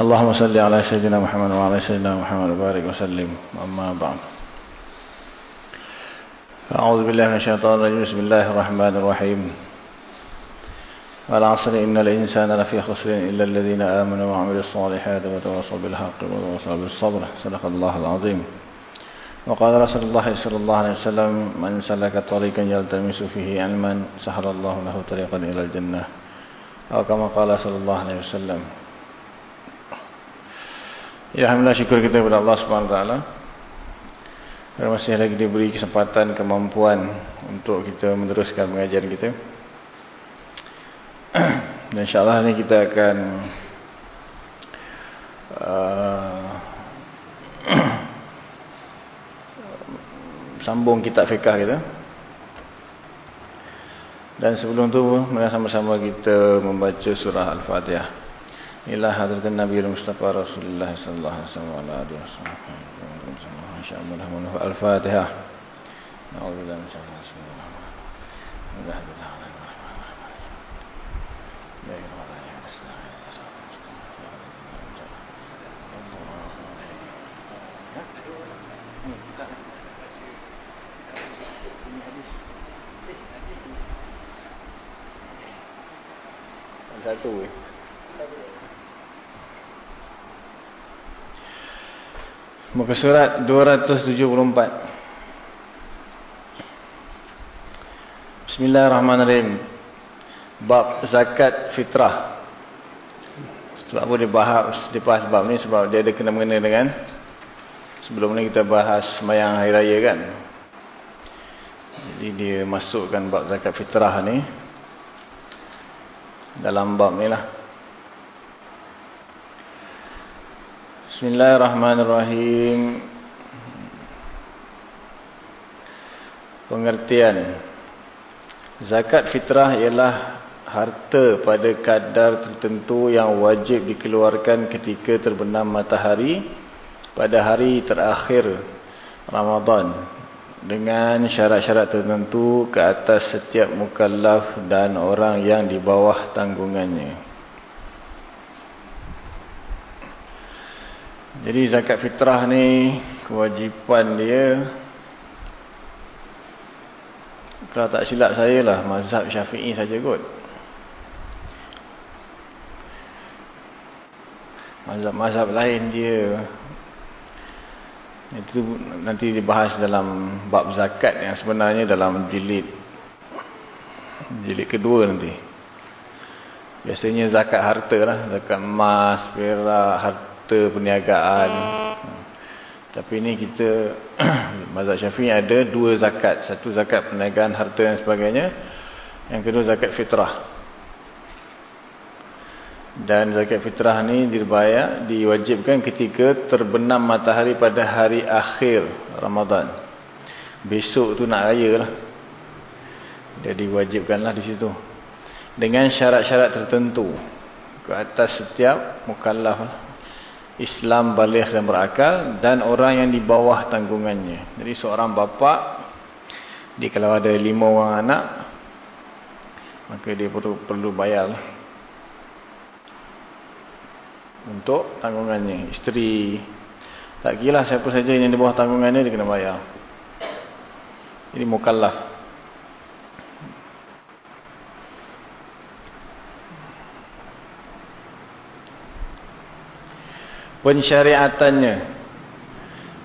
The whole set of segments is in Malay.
اللهم صل على سيدنا محمد وعلى سيدنا محمد وبارك وسلم. أما بعد. أعوذ بالله من الشيطان الرجيم. بسم الله الرحمن الرحيم. والعصر إن الإنسان لفي خسر إلا الذين آمنوا وعملوا الصالحات وتواصوا بالحق وتواصوا بالصبر. صدق الله العظيم. وقال رسول الله صلى الله عليه وسلم من سلك طريقا يلتمس فيه علما سهل الله له طريقا إلى الجنة. أو كما قال صلى الله عليه وسلم Ya, Alhamdulillah syukur kita kepada Allah SWT masih lagi diberi kesempatan, kemampuan Untuk kita meneruskan pengajian kita. Dan insyaAllah ni kita akan uh, Sambung kitab fiqah kita. Dan sebelum tu Mari sama-sama kita membaca surah Al-Fatihah إلى حضرة النبي المصطفى رسول الله صلى الله عليه وسلم وعلى آله وصحبه إن شاء الله الفاتحة نعوذ بالله من شر الرحمن الرحيم. satu eh. Muka surat 274 Bismillahirrahmanirrahim. Bab zakat fitrah. Sebab dia bahas, dia bahas bab ni? Sebab dia ada kena-mengena dengan Sebelum ni kita bahas Semayang Hari Raya kan? Jadi dia masukkan bab zakat fitrah ni Dalam bab ni lah Bismillahirrahmanirrahim. Pengertian. Zakat fitrah ialah harta pada kadar tertentu yang wajib dikeluarkan ketika terbenam matahari pada hari terakhir Ramadan dengan syarat-syarat tertentu ke atas setiap mukallaf dan orang yang di bawah tanggungannya. Jadi zakat fitrah ni kewajipan dia kalau tak silap saya lah mazhab syafi'i saja kot. Mazhab-mazhab lain dia itu nanti dibahas dalam bab zakat yang sebenarnya dalam jilid jilid kedua nanti. Biasanya zakat harta lah, zakat emas, perak, harta harta perniagaan. Tapi ini kita mazhab Syafi'i ada dua zakat, satu zakat perniagaan harta dan sebagainya, yang kedua zakat fitrah. Dan zakat fitrah ni dibayar diwajibkan ketika terbenam matahari pada hari akhir Ramadan. Besok tu nak raya lah. Jadi wajibkanlah di situ. Dengan syarat-syarat tertentu ke atas setiap mukallaf lah. Islam balik dan berakal dan orang yang di bawah tanggungannya. Jadi seorang bapa dia kalau ada lima orang anak maka dia perlu perlu bayar untuk tanggungannya. Isteri tak kira siapa saja yang di bawah tanggungannya dia kena bayar. Ini mukallaf. Pensyariatannya.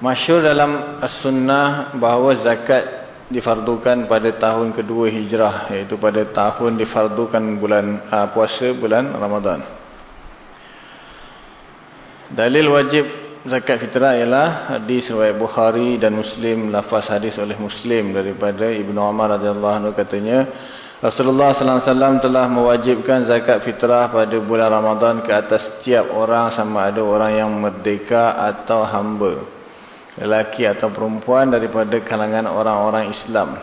Masyur dalam as-sunnah bahawa zakat difardukan pada tahun kedua hijrah iaitu pada tahun difardukan bulan uh, puasa bulan Ramadan. Dalil wajib zakat fitrah ialah hadis riwayat Bukhari dan Muslim lafaz hadis oleh Muslim daripada Ibnu Umar radhiyallahu anhu katanya Rasulullah sallallahu alaihi wasallam telah mewajibkan zakat fitrah pada bulan Ramadan ke atas setiap orang sama ada orang yang merdeka atau hamba. Lelaki atau perempuan daripada kalangan orang-orang Islam.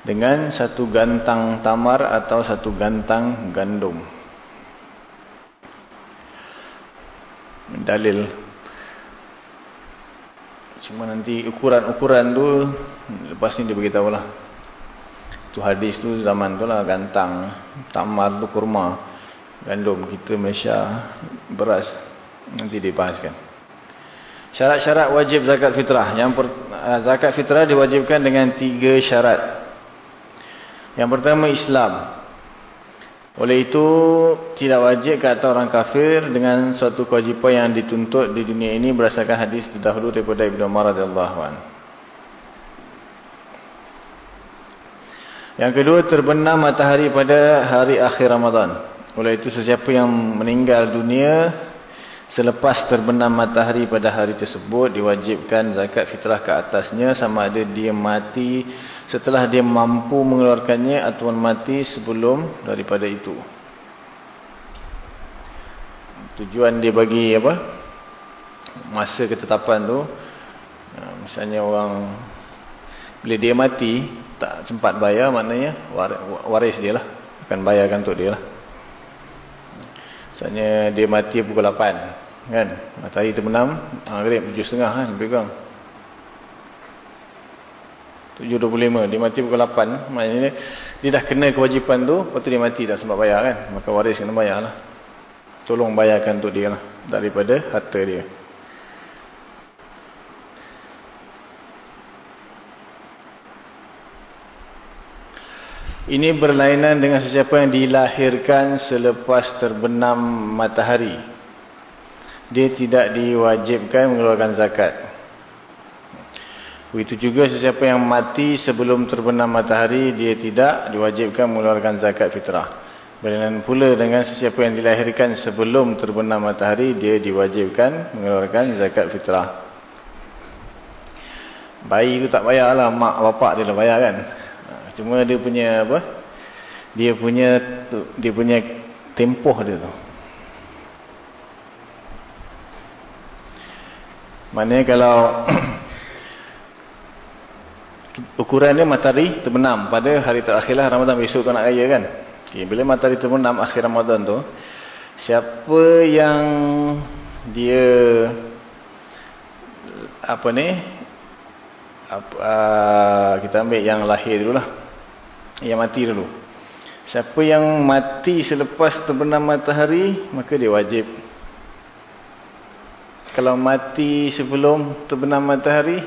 Dengan satu gantang tamar atau satu gantang gandum. Dalil. Cuma nanti ukuran-ukuran tu lepas ni dia beritahu lah. Tu hadis tu zaman tu lah gantang. Tamar tu kurma. Gandum kita Malaysia beras. Nanti dibahaskan. Syarat-syarat wajib zakat fitrah. Yang per, uh, zakat fitrah diwajibkan dengan tiga syarat. Yang pertama Islam. Oleh itu tidak wajib ke atas orang kafir dengan suatu kewajipan yang dituntut di dunia ini berdasarkan hadis terdahulu daripada Ibn Umar radhiyallahu anhu. Yang kedua terbenam matahari pada hari akhir Ramadan. Oleh itu sesiapa yang meninggal dunia selepas terbenam matahari pada hari tersebut diwajibkan zakat fitrah ke atasnya sama ada dia mati setelah dia mampu mengeluarkannya atau mati sebelum daripada itu. Tujuan dia bagi apa? Masa ketetapan tu misalnya orang bila dia mati tak sempat bayar maknanya waris dia lah. Akan bayarkan untuk dia lah. Misalnya dia mati pukul 8 kan? Matahari terbenam maghrib 7.30 kan lebih kurang. 7.25 dia mati pukul 8 maknanya dia dah kena kewajipan tu lepas tu dia mati tak sempat bayar kan? Maka waris kena bayar lah. Tolong bayarkan untuk dia lah daripada harta dia Ini berlainan dengan sesiapa yang dilahirkan selepas terbenam matahari. Dia tidak diwajibkan mengeluarkan zakat. Begitu juga sesiapa yang mati sebelum terbenam matahari, dia tidak diwajibkan mengeluarkan zakat fitrah. Berlainan pula dengan sesiapa yang dilahirkan sebelum terbenam matahari, dia diwajibkan mengeluarkan zakat fitrah. Bayi itu tak bayarlah, mak bapak dia lah bayar kan. Cuma dia punya apa? Dia punya dia punya tempoh dia tu. Maknanya kalau ukuran dia matahari terbenam pada hari terakhirlah Ramadan besok tu nak raya kan. Okay, bila matahari terbenam akhir Ramadan tu, siapa yang dia apa ni? Apa, uh, kita ambil yang lahir dululah yang mati dulu. Siapa yang mati selepas terbenam matahari, maka dia wajib. Kalau mati sebelum terbenam matahari,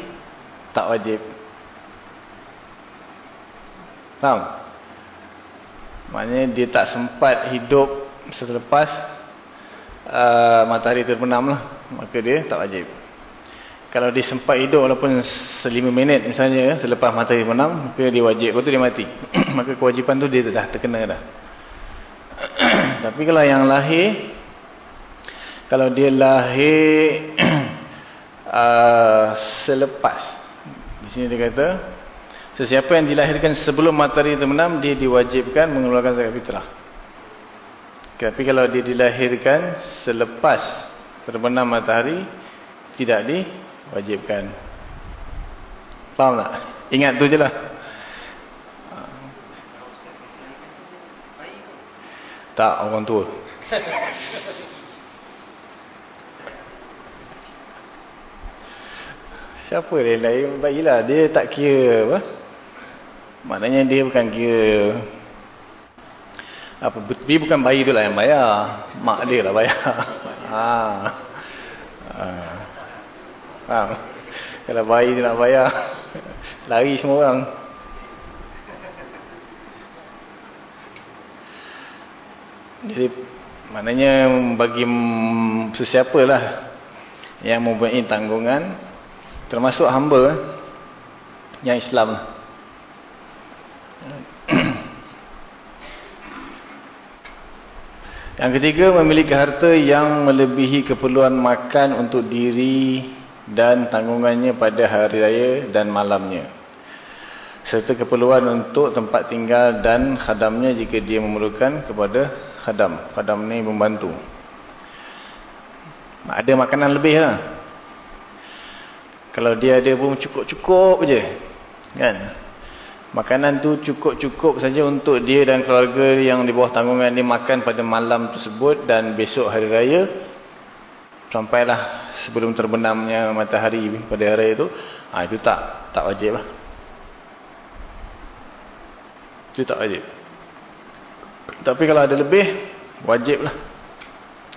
tak wajib. Faham? Maknanya dia tak sempat hidup selepas uh, matahari terbenam lah. Maka dia tak wajib kalau dia sempat hidup walaupun selima minit misalnya selepas matahari menang maka dia wajib. Lepas tu dia mati. Maka kewajipan tu dia dah terkena dah. Tapi kalau yang lahir kalau dia lahir uh, selepas. Di sini dia kata sesiapa yang dilahirkan sebelum matahari terbenam dia diwajibkan mengeluarkan zakat fitrah. Tapi kalau dia dilahirkan selepas terbenam matahari tidak di wajibkan. Faham tak? Ingat tu je lah. Tak, orang tua. Siapa dia lain? Baiklah, dia tak kira apa. Maknanya dia bukan kira apa dia bukan bayi tu lah yang bayar. Mak dia lah bayar. Ha. Ha. Faham? Kalau bayi dia nak bayar, lari semua orang. Jadi, maknanya bagi sesiapa lah yang mempunyai tanggungan, termasuk hamba yang Islam. Yang ketiga, memiliki harta yang melebihi keperluan makan untuk diri dan tanggungannya pada hari raya dan malamnya. serta keperluan untuk tempat tinggal dan khadamnya jika dia memerlukan kepada khadam. Khadam ni membantu. Ada makanan lebih lah. Kalau dia ada pun cukup-cukup je. Kan? Makanan tu cukup-cukup saja untuk dia dan keluarga yang di bawah tanggungan dia makan pada malam tersebut dan besok hari raya. Sampailah sebelum terbenamnya matahari pada hari raya tu. Ha, itu tak tak wajib lah. Itu tak wajib. Tapi kalau ada lebih, wajib lah.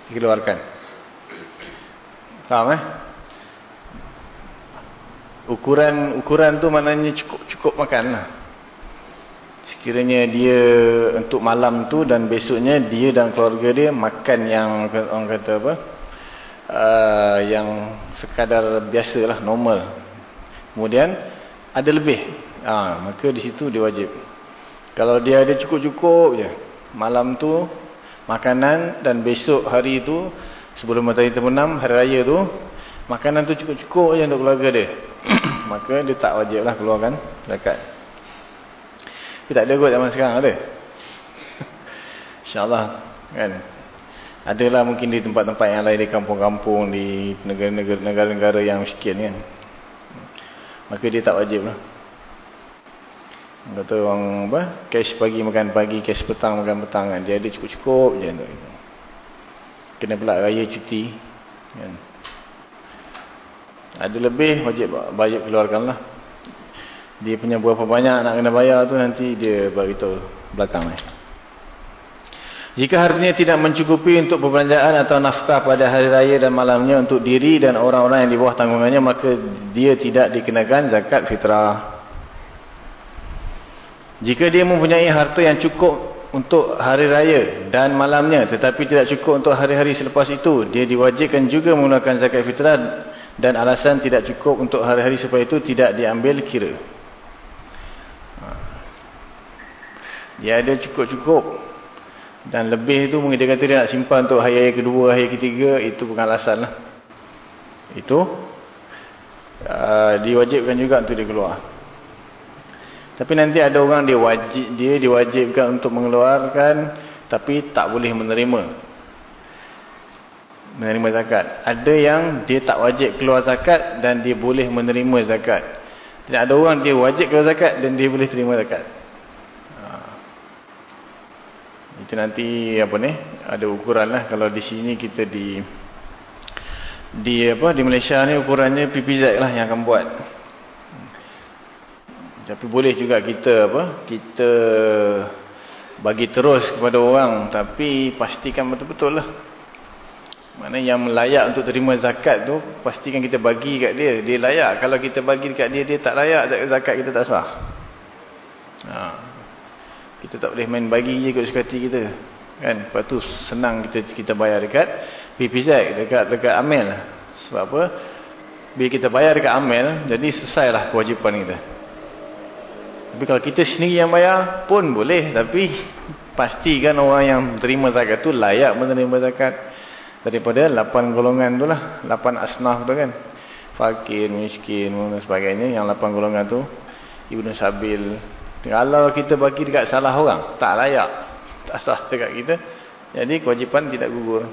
Dikeluarkan. Faham eh? Ukuran ukuran tu maknanya cukup-cukup makan lah. Sekiranya dia untuk malam tu dan besoknya dia dan keluarga dia makan yang orang kata apa? Uh, yang sekadar biasa lah, normal. Kemudian ada lebih. Ha, maka di situ dia wajib. Kalau dia ada cukup-cukup je. Malam tu makanan dan besok hari tu sebelum matahari terbenam hari raya tu makanan tu cukup-cukup je untuk keluarga dia. Maka dia tak wajib lah keluarkan zakat. Dia tak ada kot zaman sekarang ada. InsyaAllah kan. Adalah mungkin di tempat-tempat yang lain di kampung-kampung di negara-negara yang miskin kan. Maka dia tak wajib lah. Kata orang apa? Cash pagi makan pagi, cash petang makan petang kan. Dia ada cukup-cukup je. Kena pula raya cuti. Kan. Ada lebih wajib bayar keluarkan lah. Dia punya berapa banyak nak kena bayar tu nanti dia beritahu belakang ni. Jika hartanya tidak mencukupi untuk perbelanjaan atau nafkah pada hari raya dan malamnya untuk diri dan orang-orang yang di bawah tanggungannya maka dia tidak dikenakan zakat fitrah. Jika dia mempunyai harta yang cukup untuk hari raya dan malamnya tetapi tidak cukup untuk hari-hari selepas itu, dia diwajibkan juga menggunakan zakat fitrah dan alasan tidak cukup untuk hari-hari selepas itu tidak diambil kira. Ha. Dia ada cukup-cukup dan lebih itu mungkin dia kata dia nak simpan untuk hari-hari kedua, hari ketiga, itu bukan alasan lah. Itu uh, diwajibkan juga untuk dia keluar. Tapi nanti ada orang dia wajib dia diwajibkan untuk mengeluarkan tapi tak boleh menerima. Menerima zakat. Ada yang dia tak wajib keluar zakat dan dia boleh menerima zakat. Dan ada orang dia wajib keluar zakat dan dia boleh terima zakat. Ha. Itu nanti apa ni? Ada ukuran lah kalau di sini kita di di apa di Malaysia ni ukurannya PPZ lah yang akan buat. Tapi boleh juga kita apa? Kita bagi terus kepada orang tapi pastikan betul-betul lah. Mana yang layak untuk terima zakat tu pastikan kita bagi kat dia. Dia layak. Kalau kita bagi dekat dia dia tak layak zakat kita tak sah. Ha. Kita tak boleh main bagi je kot sekati kita. Kan? Lepas tu senang kita kita bayar dekat PPZ dekat dekat Amel. Sebab apa? Bila kita bayar dekat Amel jadi selesailah kewajipan kita. Tapi kalau kita sendiri yang bayar pun boleh. Tapi pastikan orang yang terima zakat tu layak menerima zakat. Daripada 8 golongan tu lah. 8 asnaf tu kan. Fakir, miskin dan sebagainya. Yang 8 golongan tu. Ibn Sabil. Kalau kita bagi dekat salah orang. Tak layak. Tak sah dekat kita. Jadi kewajipan tidak gugur.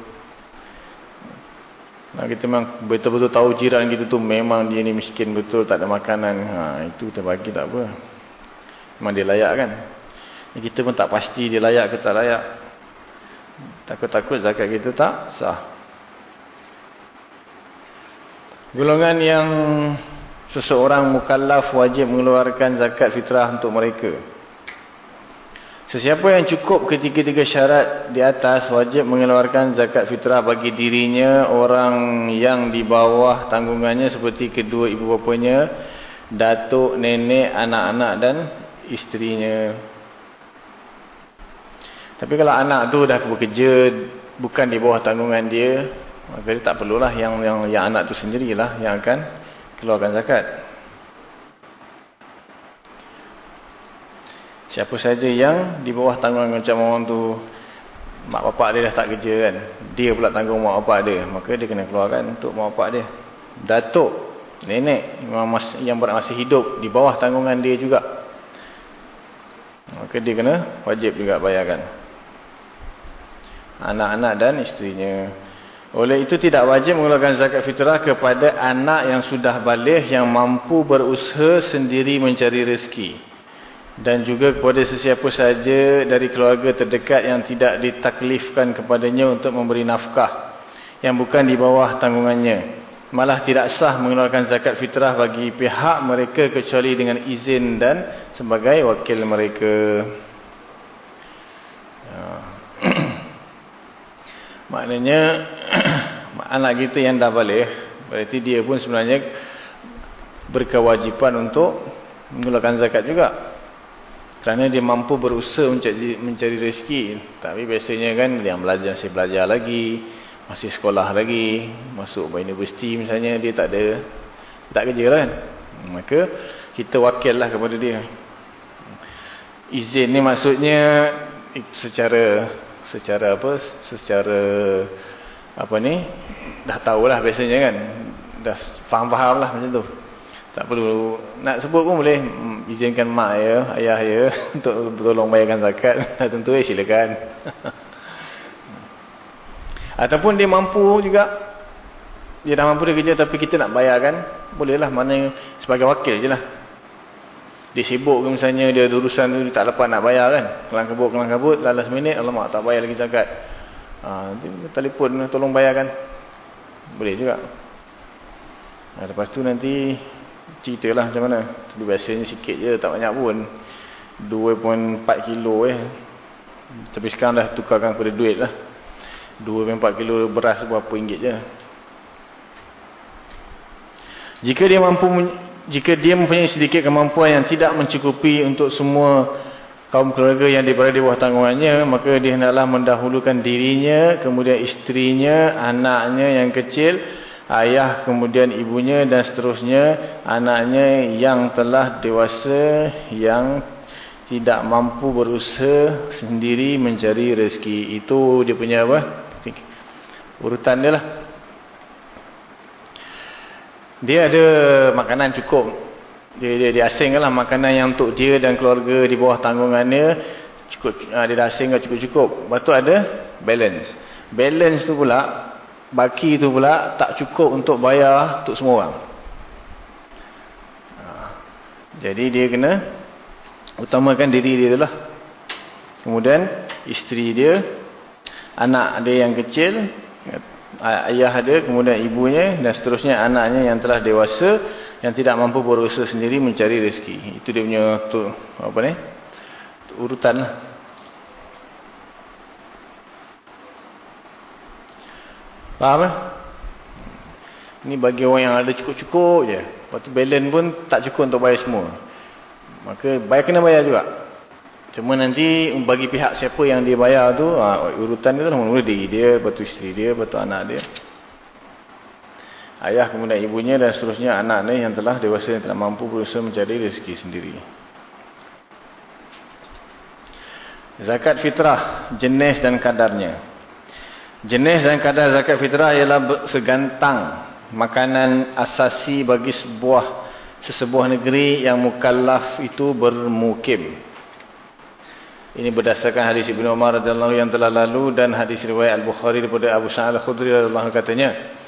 Nah, kita memang betul-betul tahu jiran kita tu memang dia ni miskin betul. Tak ada makanan. Ha, itu kita bagi tak apa. Memang dia layak kan. Kita pun tak pasti dia layak ke tak layak. Takut-takut zakat kita tak sah. Golongan yang seseorang mukallaf wajib mengeluarkan zakat fitrah untuk mereka. Sesiapa yang cukup ketiga-tiga syarat di atas wajib mengeluarkan zakat fitrah bagi dirinya, orang yang di bawah tanggungannya seperti kedua ibu bapanya, datuk, nenek, anak-anak dan isterinya. Tapi kalau anak tu dah bekerja bukan di bawah tanggungan dia, maka dia tak perlulah yang yang yang anak tu sendirilah yang akan keluarkan zakat. Siapa saja yang di bawah tanggungan macam orang tu mak bapak dia dah tak kerja kan. Dia pula tanggung mak bapak dia, maka dia kena keluarkan untuk mak bapak dia. Datuk, nenek yang masih hidup di bawah tanggungan dia juga Maka dia kena wajib juga bayarkan. Anak-anak dan isterinya. Oleh itu tidak wajib mengeluarkan zakat fitrah kepada anak yang sudah balik yang mampu berusaha sendiri mencari rezeki. Dan juga kepada sesiapa saja dari keluarga terdekat yang tidak ditaklifkan kepadanya untuk memberi nafkah. Yang bukan di bawah tanggungannya. Malah tidak sah mengeluarkan zakat fitrah bagi pihak mereka kecuali dengan izin dan sebagai wakil mereka. Ya. Maknanya anak kita yang dah balik, berarti dia pun sebenarnya berkewajipan untuk mengeluarkan zakat juga. Kerana dia mampu berusaha mencari, mencari rezeki. Tapi biasanya kan yang belajar, masih belajar lagi. Masih sekolah lagi. Masuk universiti misalnya, dia tak ada. Tak kerja lah kan. Maka kita wakil lah kepada dia. Izin ni maksudnya secara secara apa secara apa ni? Dah tahulah biasanya kan. Dah faham-faham lah macam tu. Tak perlu nak sebut pun boleh. Hmm, izinkan mak ya ayah ya untuk tolong bayarkan zakat. Tentu eh silakan. Ataupun dia mampu juga. Dia dah mampu dia kerja tapi kita nak bayarkan bolehlah mana sebagai wakil je lah. Dia sibuk ke misalnya dia urusan tu dia tak lepas nak bayar kan. Kelang kabut kelang kabut lalas minit alamak tak bayar lagi zakat ha, telefon tolong bayarkan. Boleh juga. Ha, lepas tu nanti ceritalah macam mana. Tapi biasanya sikit je tak banyak pun. 2.4 kilo eh. Tapi sekarang dah tukarkan kepada duit lah. 2.4 kilo beras berapa ringgit je. Jika dia mampu jika dia mempunyai sedikit kemampuan yang tidak mencukupi untuk semua kaum keluarga yang berada di bawah tanggungannya, maka dia hendaklah mendahulukan dirinya, kemudian isterinya, anaknya yang kecil, ayah, kemudian ibunya dan seterusnya, anaknya yang telah dewasa, yang tidak mampu berusaha sendiri mencari rezeki. Itu dia punya apa? Urutan dia lah dia ada makanan cukup dia, dia, dia asingkan lah makanan yang untuk dia dan keluarga di bawah tanggungannya cukup, uh, dia dah asingkan cukup-cukup. Lepas tu ada balance. Balance tu pula baki tu pula tak cukup untuk bayar untuk semua orang. Uh, jadi dia kena utamakan diri dia lah. Kemudian isteri dia anak dia yang kecil ayah ada, kemudian ibunya dan seterusnya anaknya yang telah dewasa yang tidak mampu berusaha sendiri mencari rezeki. Itu dia punya tu, apa ni? urutan lah. Faham lah? Ini bagi orang yang ada cukup-cukup je. Lepas tu balance pun tak cukup untuk bayar semua. Maka bayar kena bayar juga. Cuma nanti bagi pihak siapa yang dia bayar tu, ha, urutan dia tu mula diri dia, lepas tu isteri dia, lepas tu anak dia. Ayah kemudian ibunya dan seterusnya anak ni yang telah dewasa yang tidak mampu berusaha mencari rezeki sendiri. Zakat fitrah, jenis dan kadarnya. Jenis dan kadar zakat fitrah ialah segantang makanan asasi bagi sebuah sesebuah negeri yang mukallaf itu bermukim. Ini berdasarkan hadis Ibn Umar radhiyallahu yang telah lalu dan hadis riwayat Al-Bukhari daripada Abu Sa'al Al-Khudri radhiyallahu katanya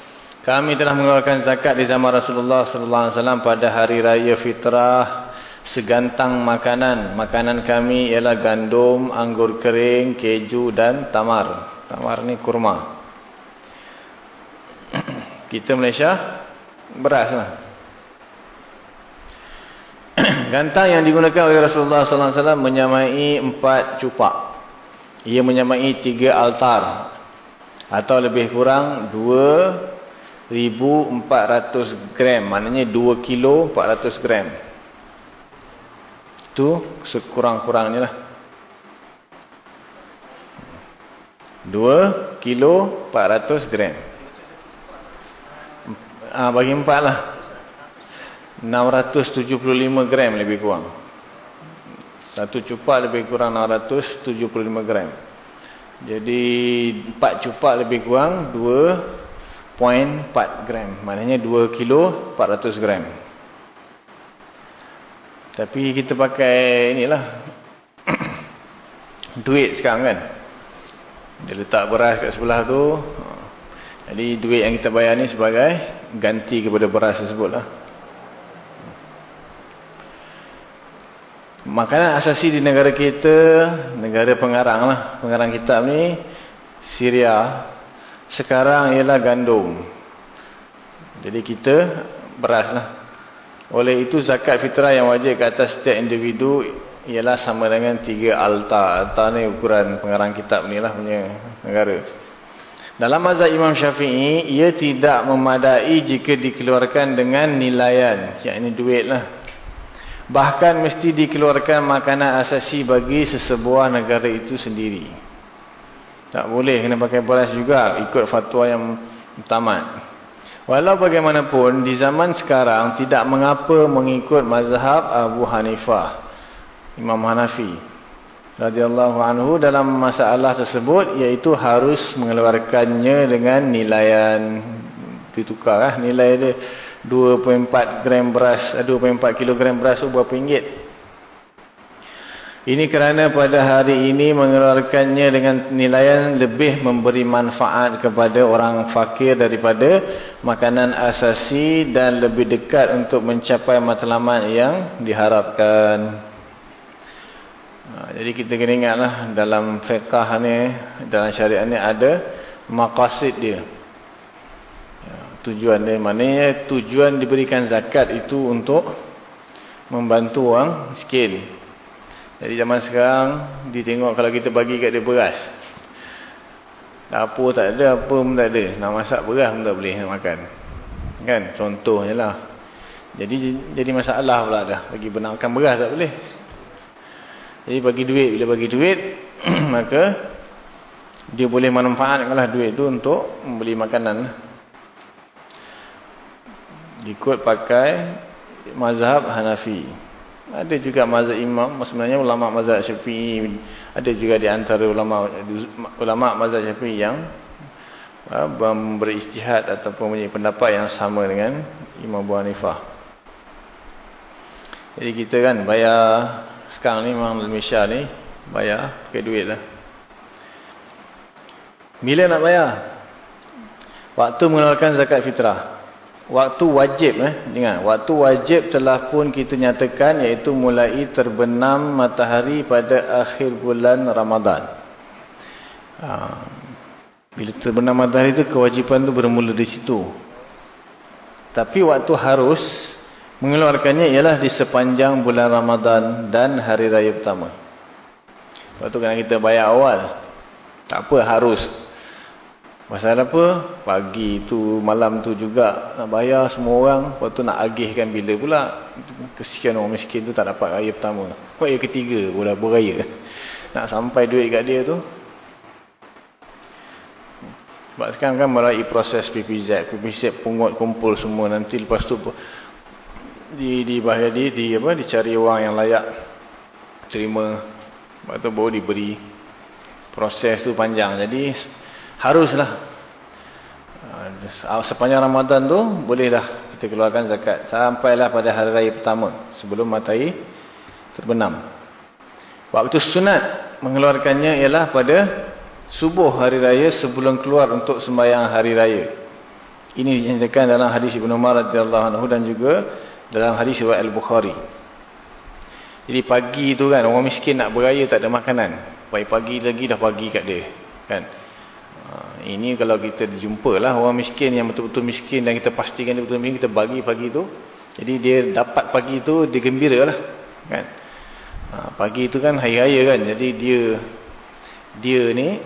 kami telah mengeluarkan zakat di zaman Rasulullah sallallahu alaihi wasallam pada hari raya fitrah. Segantang makanan. Makanan kami ialah gandum anggur kering keju dan tamar. Tamar ni kurma. Kita Malaysia beras lah. Gantang yang digunakan oleh Rasulullah SAW menyamai empat cupak. Ia menyamai tiga altar. Atau lebih kurang dua ribu empat ratus gram. Maknanya dua kilo empat ratus gram. Itu sekurang-kurangnya lah. Dua kilo empat ratus gram. Ah, bagi empat lah. 675 gram lebih kurang. Satu cupak lebih kurang 675 gram. Jadi empat cupak lebih kurang 2.4 gram. Maknanya 2 kilo 400 gram. Tapi kita pakai inilah duit sekarang kan. Dia letak beras kat sebelah tu. Jadi duit yang kita bayar ni sebagai ganti kepada beras tersebut lah. Makanan asasi di negara kita, negara pengarang lah. Pengarang kitab ni, Syria. Sekarang ialah gandum. Jadi kita beras lah. Oleh itu zakat fitrah yang wajib ke atas setiap individu ialah sama dengan tiga alta. Alta ni ukuran pengarang kitab ni lah punya negara. Dalam mazhab Imam Syafi'i, ia tidak memadai jika dikeluarkan dengan nilaian. Yang ini duit lah. Bahkan mesti dikeluarkan makanan asasi bagi sesebuah negara itu sendiri. Tak boleh kena pakai beras juga ikut fatwa yang tamat. Walau bagaimanapun di zaman sekarang tidak mengapa mengikut mazhab Abu Hanifah. Imam Hanafi radhiyallahu anhu dalam masalah tersebut iaitu harus mengeluarkannya dengan nilaian ditukar lah. nilai dia 2.4 gram beras 2.4 kilogram beras berapa ringgit ini kerana pada hari ini mengeluarkannya dengan nilaian lebih memberi manfaat kepada orang fakir daripada makanan asasi dan lebih dekat untuk mencapai matlamat yang diharapkan. Ha, jadi kita kena ingatlah dalam fiqah ni, dalam syariat ni ada maqasid dia. Ya, tujuan dia maknanya tujuan diberikan zakat itu untuk membantu orang miskin. Jadi zaman sekarang ditengok kalau kita bagi kat dia beras. Dapur tak ada, apa pun tak ada. Nak masak beras pun tak boleh nak makan. Kan? Contohnya lah. Jadi jadi masalah pula dah. Bagi benarkan beras tak boleh. Jadi bagi duit. Bila bagi duit, maka dia boleh manfaatkanlah duit tu untuk membeli makanan. Ikut pakai mazhab Hanafi. Ada juga mazhab imam, sebenarnya ulama mazhab syafi'i. Ada juga di antara ulama ulama mazhab syafi'i yang uh, beristihad ataupun punya pendapat yang sama dengan Imam Abu Hanifah. Jadi kita kan bayar sekarang ni memang Malaysia ni bayar pakai duit lah. Bila nak bayar? Waktu mengeluarkan zakat fitrah. Waktu wajib eh dengar waktu wajib telah pun kita nyatakan iaitu mulai terbenam matahari pada akhir bulan Ramadan. Ha. Bila terbenam matahari itu kewajipan itu bermula di situ. Tapi waktu harus mengeluarkannya ialah di sepanjang bulan Ramadan dan hari raya pertama. Waktu kena kita bayar awal. Tak apa harus Pasal apa? Pagi tu, malam tu juga nak bayar semua orang. Lepas tu nak agihkan bila pula. Kesian orang miskin tu tak dapat raya pertama. Raya ketiga pula beraya. Nak sampai duit kat dia tu. Sebab sekarang kan melalui proses PPZ. PPZ pungut kumpul semua. Nanti lepas tu di, di, bahaya di, di, apa, dicari orang yang layak terima. Lepas tu baru diberi. Proses tu panjang. Jadi haruslah. Ah, sepanjang Ramadan tu boleh dah kita keluarkan zakat. Sampailah pada hari raya pertama sebelum matahari terbenam. Waktu sunat mengeluarkannya ialah pada subuh hari raya sebelum keluar untuk sembahyang hari raya. Ini dinyatakan dalam hadis Ibn Umar radhiyallahu anhu dan juga dalam hadis riwayat Al-Bukhari. Jadi pagi tu kan orang miskin nak beraya tak ada makanan. Pagi-pagi lagi dah pagi kat dia kan ini kalau kita jumpa lah orang miskin yang betul-betul miskin dan kita pastikan dia betul-betul miskin, kita bagi pagi tu. Jadi dia dapat pagi tu, dia gembira lah. Kan? Ha, pagi tu kan hari raya kan, jadi dia dia ni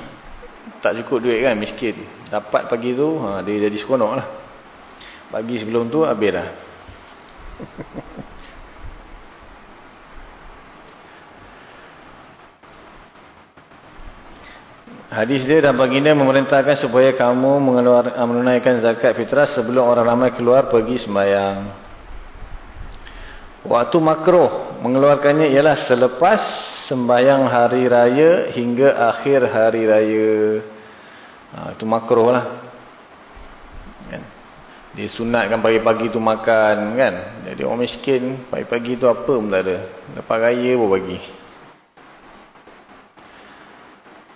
tak cukup duit kan, miskin. Dapat pagi tu, ha, dia jadi seronok lah. Pagi sebelum tu, habis dah. Hadis dia dan baginda memerintahkan supaya kamu mengeluar, menunaikan zakat fitrah sebelum orang ramai keluar pergi sembahyang. Waktu makruh mengeluarkannya ialah selepas sembahyang hari raya hingga akhir hari raya. Ha, itu makruh lah. Kan? Dia sunatkan pagi-pagi tu makan kan. Jadi orang miskin pagi-pagi tu apa pun tak ada. Lepas raya pun bagi.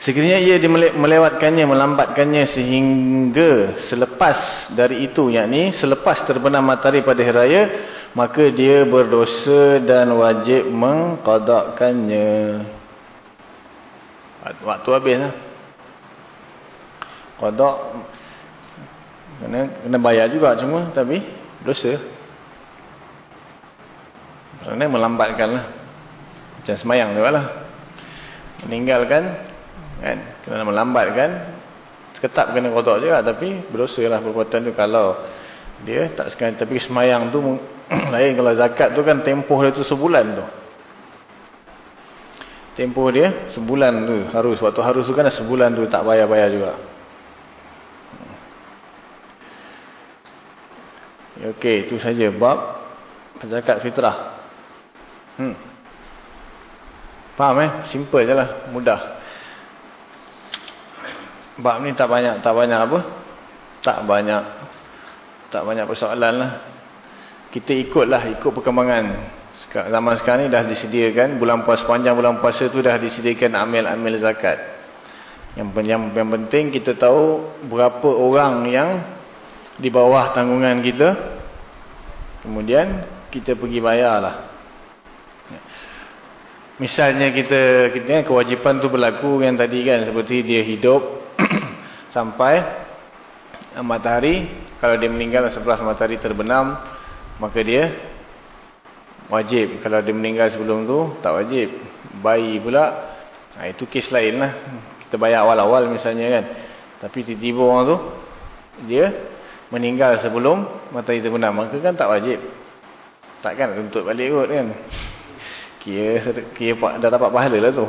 Sekiranya ia melewatkannya, melambatkannya sehingga selepas dari itu, yakni selepas terbenam matahari pada hari raya, maka dia berdosa dan wajib mengkodokkannya. Waktu habis lah. Kodok, kena, kena bayar juga cuma, tapi dosa. Kerana melambatkan lah. Macam semayang juga lah. Meninggalkan kan? Kena melambat kan? Seketap kena kotak juga tapi berdosa lah perbuatan tu. Kalau dia tak sekali tapi semayang tu lain. Kalau zakat tu kan tempoh dia tu sebulan tu. Tempoh dia sebulan tu harus. Waktu harus tu kan sebulan tu tak bayar-bayar juga. Ok itu saja bab zakat fitrah. Hmm. faham eh? Simple je lah. Mudah Bab ni tak banyak, tak banyak apa? Tak banyak. Tak banyak persoalan lah. Kita ikutlah, ikut perkembangan. Zaman sekarang ni dah disediakan, bulan puasa, sepanjang bulan puasa tu dah disediakan amil-amil zakat. Yang, yang, yang penting kita tahu berapa orang yang di bawah tanggungan kita. Kemudian kita pergi bayar lah. Misalnya kita, kita kewajipan tu berlaku yang tadi kan, seperti dia hidup sampai matahari. Kalau dia meninggal setelah matahari terbenam maka dia wajib. Kalau dia meninggal sebelum tu tak wajib. Bayi pula ha, itu kes lain lah. Kita bayar awal-awal misalnya kan. Tapi tiba-tiba orang tu dia meninggal sebelum matahari terbenam maka kan tak wajib. Takkan untuk balik kot kan. Kira, kira dah dapat pahala lah tu.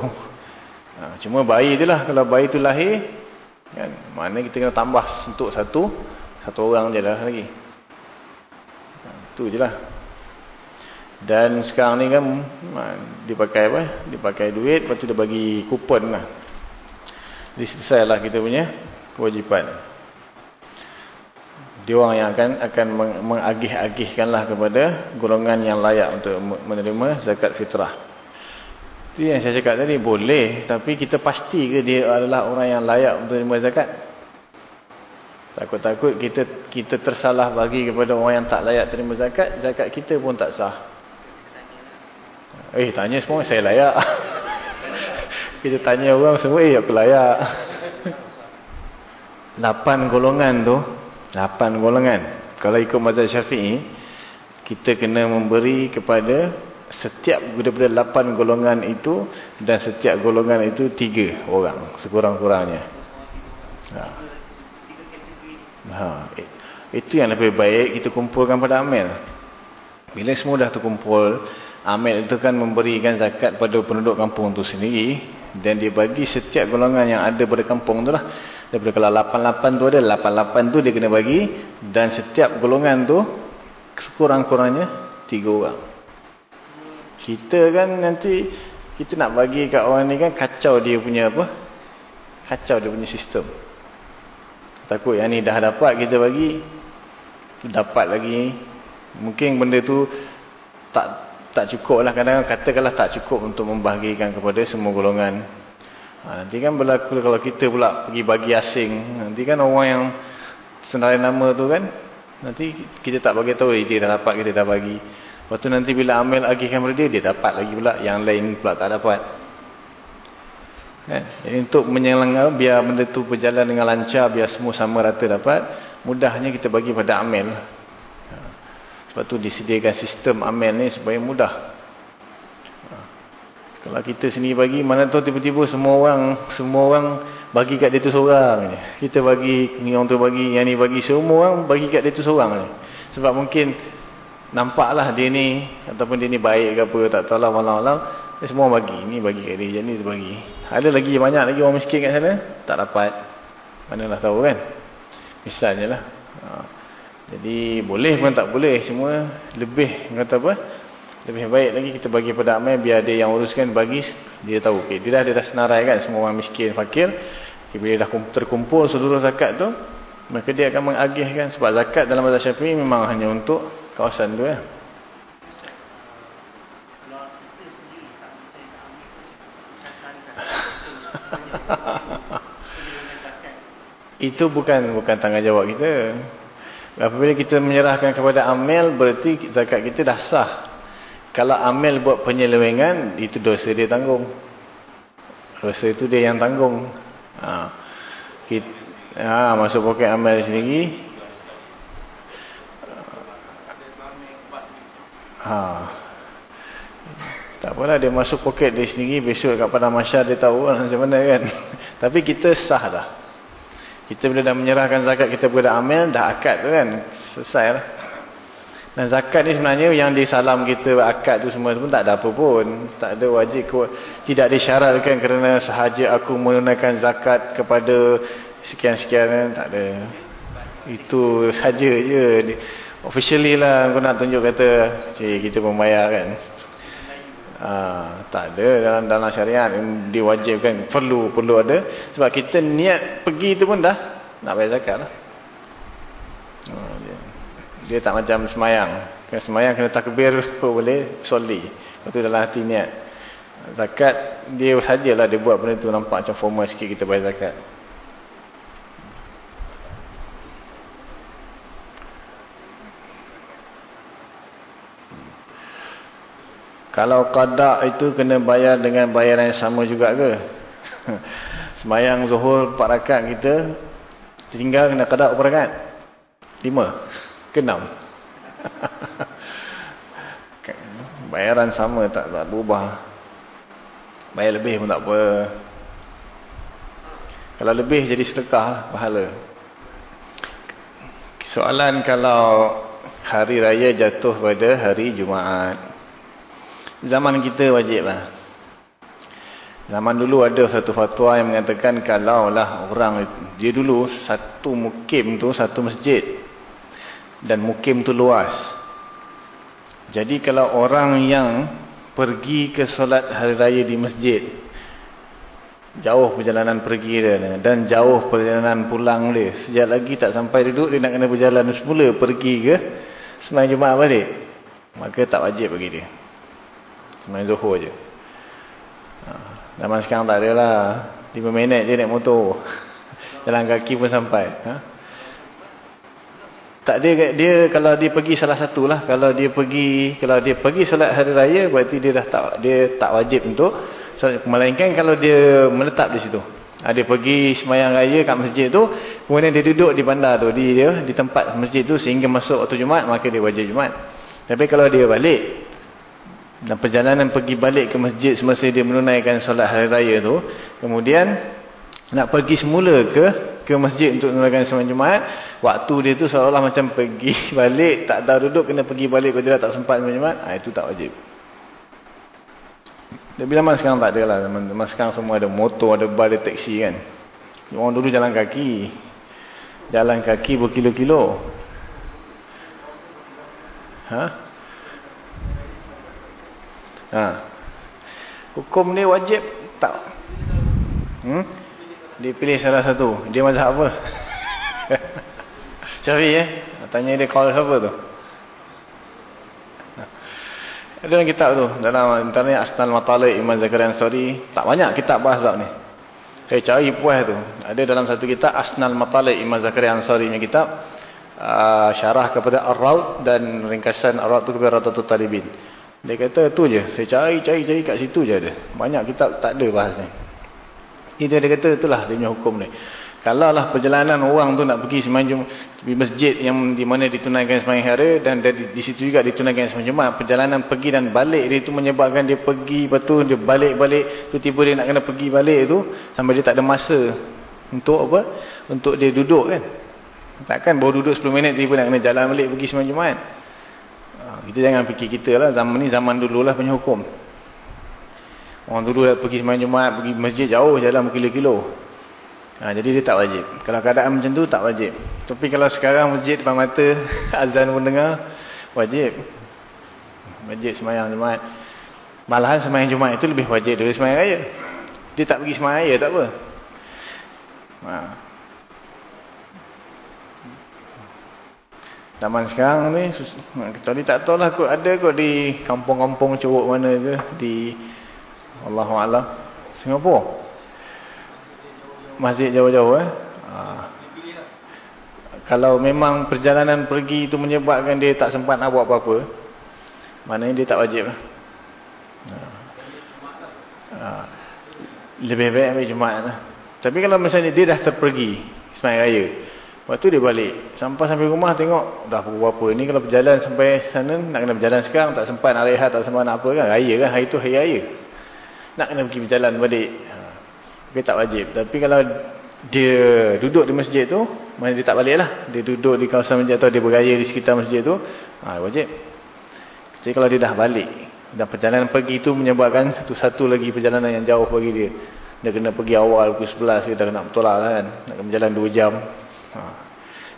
Ha, cuma bayi tu lah. Kalau bayi tu lahir Kan? Mana kita kena tambah untuk satu satu orang je lah lagi. Itu je lah. Dan sekarang ni kan dipakai apa? Dipakai duit lepas tu dia bagi kupon lah. Jadi selesai lah kita punya kewajipan. Dia orang yang akan akan mengagih-agihkan lah kepada golongan yang layak untuk menerima zakat fitrah. Itu yang saya cakap tadi, boleh. Tapi kita pasti ke dia adalah orang yang layak untuk menerima zakat? Takut-takut kita kita tersalah bagi kepada orang yang tak layak terima zakat, zakat kita pun tak sah. Eh, tanya semua, saya layak. kita tanya orang semua, eh, aku layak. Lapan golongan tu, lapan golongan. Kalau ikut mazhab syafi'i, kita kena memberi kepada setiap daripada lapan golongan itu dan setiap golongan itu tiga orang sekurang-kurangnya. Ha. Ha. Itu yang lebih baik kita kumpulkan pada amil. Bila semua dah terkumpul, amil itu kan memberikan zakat pada penduduk kampung itu sendiri dan dia bagi setiap golongan yang ada pada kampung tu lah. Daripada kalau lapan-lapan tu ada, lapan-lapan tu dia kena bagi dan setiap golongan tu sekurang-kurangnya tiga orang. Kita kan nanti kita nak bagi kat orang ni kan kacau dia punya apa? Kacau dia punya sistem. Takut yang ni dah dapat kita bagi dapat lagi. Mungkin benda tu tak tak cukup lah kadang-kadang katakanlah tak cukup untuk membahagikan kepada semua golongan. Ha, nanti kan berlaku kalau kita pula pergi bagi asing. Nanti kan orang yang senarai nama tu kan nanti kita tak bagi tahu eh, dia dah dapat kita dah bagi. Lepas tu nanti bila amil agihkan pada dia, dia dapat lagi pula. Yang lain pula tak dapat. Eh, untuk menyelenggar, biar benda tu berjalan dengan lancar, biar semua sama rata dapat, mudahnya kita bagi pada amil. Sebab tu disediakan sistem amil ni supaya mudah. Kalau kita sendiri bagi, mana tahu tiba-tiba semua orang semua orang bagi kat dia tu seorang. Kita bagi, orang tu bagi, yang ni bagi, semua orang bagi kat dia tu seorang. Sebab mungkin nampaklah dia ni ataupun dia ni baik ke apa tak tahu lah malam-malam dia semua bagi ni bagi kat dia ni dia bagi. Ada lagi banyak lagi orang miskin kat sana? Tak dapat. Manalah tahu kan? Misalnya lah. Ha. jadi boleh pun tak boleh semua lebih kata apa? Lebih baik lagi kita bagi pada amai biar dia yang uruskan bagi dia tahu. Okay. dia dah dia dah senarai kan semua orang miskin fakir. Okay, bila dah terkumpul seluruh zakat tu maka dia akan mengagihkan sebab zakat dalam mazhab syafi'i memang hanya untuk kawasan tu ya. Itu bukan bukan tanggungjawab kita. Apabila kita menyerahkan kepada amil, berarti zakat kita dah sah. Kalau amil buat penyelewengan, itu dosa dia tanggung. Dosa itu dia yang tanggung. Ha. Kita, ha, masuk poket amil sendiri. Ha. Tak apalah dia masuk poket dia sendiri, besok kat pada masyarakat dia tahu macam mana kan. Tapi kita sah dah. Kita bila dah menyerahkan zakat kita kepada amil, dah akad tu kan. Selesai lah. Dan zakat ni sebenarnya yang disalam kita akad tu semua pun tak ada apa pun. Tak ada wajib. Tidak disyaratkan kerana sahaja aku menunaikan zakat kepada sekian-sekian kan. Tak ada. Itu saja je. Officially lah aku nak tunjuk kata cik, kita membayar kan. Ha, tak ada dalam dalam syariat diwajibkan perlu perlu ada sebab kita niat pergi tu pun dah nak bayar zakat lah. Ha, dia, dia tak macam semayang. Kan semayang kena takbir pun boleh soli. Itu dalam hati niat. Zakat dia sajalah dia buat benda tu nampak macam formal sikit kita bayar zakat. Kalau qadak itu kena bayar dengan bayaran yang sama juga ke? Semayang zuhur 4 rakat kita tinggal kena qadak berapa rakat? 5 ke 6? bayaran sama tak tak berubah. Bayar lebih pun tak apa. Kalau lebih jadi sedekah pahala. Soalan kalau hari raya jatuh pada hari Jumaat. Zaman kita wajib lah. Zaman dulu ada satu fatwa yang mengatakan kalau lah orang dia dulu satu mukim tu satu masjid dan mukim tu luas. Jadi kalau orang yang pergi ke solat hari raya di masjid jauh perjalanan pergi dia dan jauh perjalanan pulang dia. Sejak lagi tak sampai duduk dia nak kena berjalan semula pergi ke sembahyang Jumaat balik. Maka tak wajib bagi dia. Semayang Zuhur je. Ha, zaman sekarang tak ada lah. 5 minit je naik motor. Jalan kaki pun sampai. Ha? Tak dia, dia kalau dia pergi salah satu lah. Kalau dia pergi kalau dia pergi solat hari raya berarti dia dah tak dia tak wajib untuk solat. Melainkan kalau dia menetap di situ. Ha, dia pergi semayang raya kat masjid tu. Kemudian dia duduk di bandar tu. Di, dia, di tempat masjid tu sehingga masuk waktu Jumat. Maka dia wajib Jumat. Tapi kalau dia balik dan perjalanan pergi balik ke masjid semasa dia menunaikan solat hari raya tu kemudian nak pergi semula ke ke masjid untuk menunaikan solat Jumaat waktu dia tu seolah-olah macam pergi balik tak tahu duduk kena pergi balik kalau dia tak sempat solat Jumaat ha, itu tak wajib. Tapi zaman sekarang tak ada lah zaman sekarang semua ada motor ada bar ada taksi kan. Orang dulu jalan kaki. Jalan kaki berkilo-kilo. Ha? Ha. Hukum ni wajib tak? Hmm? Dia pilih salah satu. Dia mazhab apa? Syafi'i eh? Tanya dia call siapa tu? Ada dalam kitab tu. Dalam antaranya Asnal Matalik Imam Zakaria Ansari. Tak banyak kitab bahas bab ni. Saya cari puas tu. Ada dalam satu kitab Asnal Matalik Imam Zakaria Ansari punya kitab. Uh, syarah kepada Ar-Raud dan ringkasan Ar-Raud tu kepada Ratatul Talibin. Dia kata tu je. Saya cari, cari, cari kat situ je ada. Banyak kitab tak ada bahas ni. Itu dia kata itulah dia punya hukum ni. Kalau lah perjalanan orang tu nak pergi semanjung di masjid yang di mana ditunaikan semanjung hari dan di, di situ juga ditunaikan semanjung Jumat. Perjalanan pergi dan balik dia itu menyebabkan dia pergi lepas tu dia balik-balik. tu tiba dia nak kena pergi balik tu sampai dia tak ada masa untuk apa? Untuk dia duduk kan. Takkan baru duduk 10 minit tiba nak kena jalan balik pergi semanjung Jumat. Kita jangan fikir kita lah. Zaman ni zaman dulu lah punya hukum. Orang dulu pergi semain Jumat, pergi masjid jauh, jalan berkilo-kilo. Ha, jadi dia tak wajib. Kalau keadaan macam tu, tak wajib. Tapi kalau sekarang masjid depan mata, azan pun dengar, wajib. Masjid semayang Jumat. Malahan semayang Jumat itu lebih wajib dari semayang raya. Dia tak pergi semayang raya, tak apa. Ha. Zaman sekarang ni kecuali tak tahu lah kot ada kot di kampung-kampung curuk mana ke di Allahuakbar Singapura. Masjid jauh-jauh eh. Ha. kalau memang perjalanan pergi itu menyebabkan dia tak sempat nak buat apa-apa, maknanya dia tak wajib lah. Ha. Ha. Lebih baik ambil Jumaat lah. Tapi kalau misalnya dia dah terpergi semayang raya, waktu dia balik, sampai sampai rumah tengok dah pukul berapa. Ini kalau berjalan sampai sana, nak kena berjalan sekarang, tak sempat nak rehat, tak sempat nak apa kan. Raya kan, hari tu hari raya. Nak kena pergi berjalan balik. Ha. Dia tak wajib. Tapi kalau dia duduk di masjid tu, mana dia tak balik lah. Dia duduk di kawasan masjid atau dia beraya di sekitar masjid tu, ha, wajib. Jadi kalau dia dah balik, dan perjalanan pergi itu menyebabkan satu-satu lagi perjalanan yang jauh bagi dia. Dia kena pergi awal pukul 11, dia dah nak bertolak lah kan. Nak berjalan 2 jam. Ha.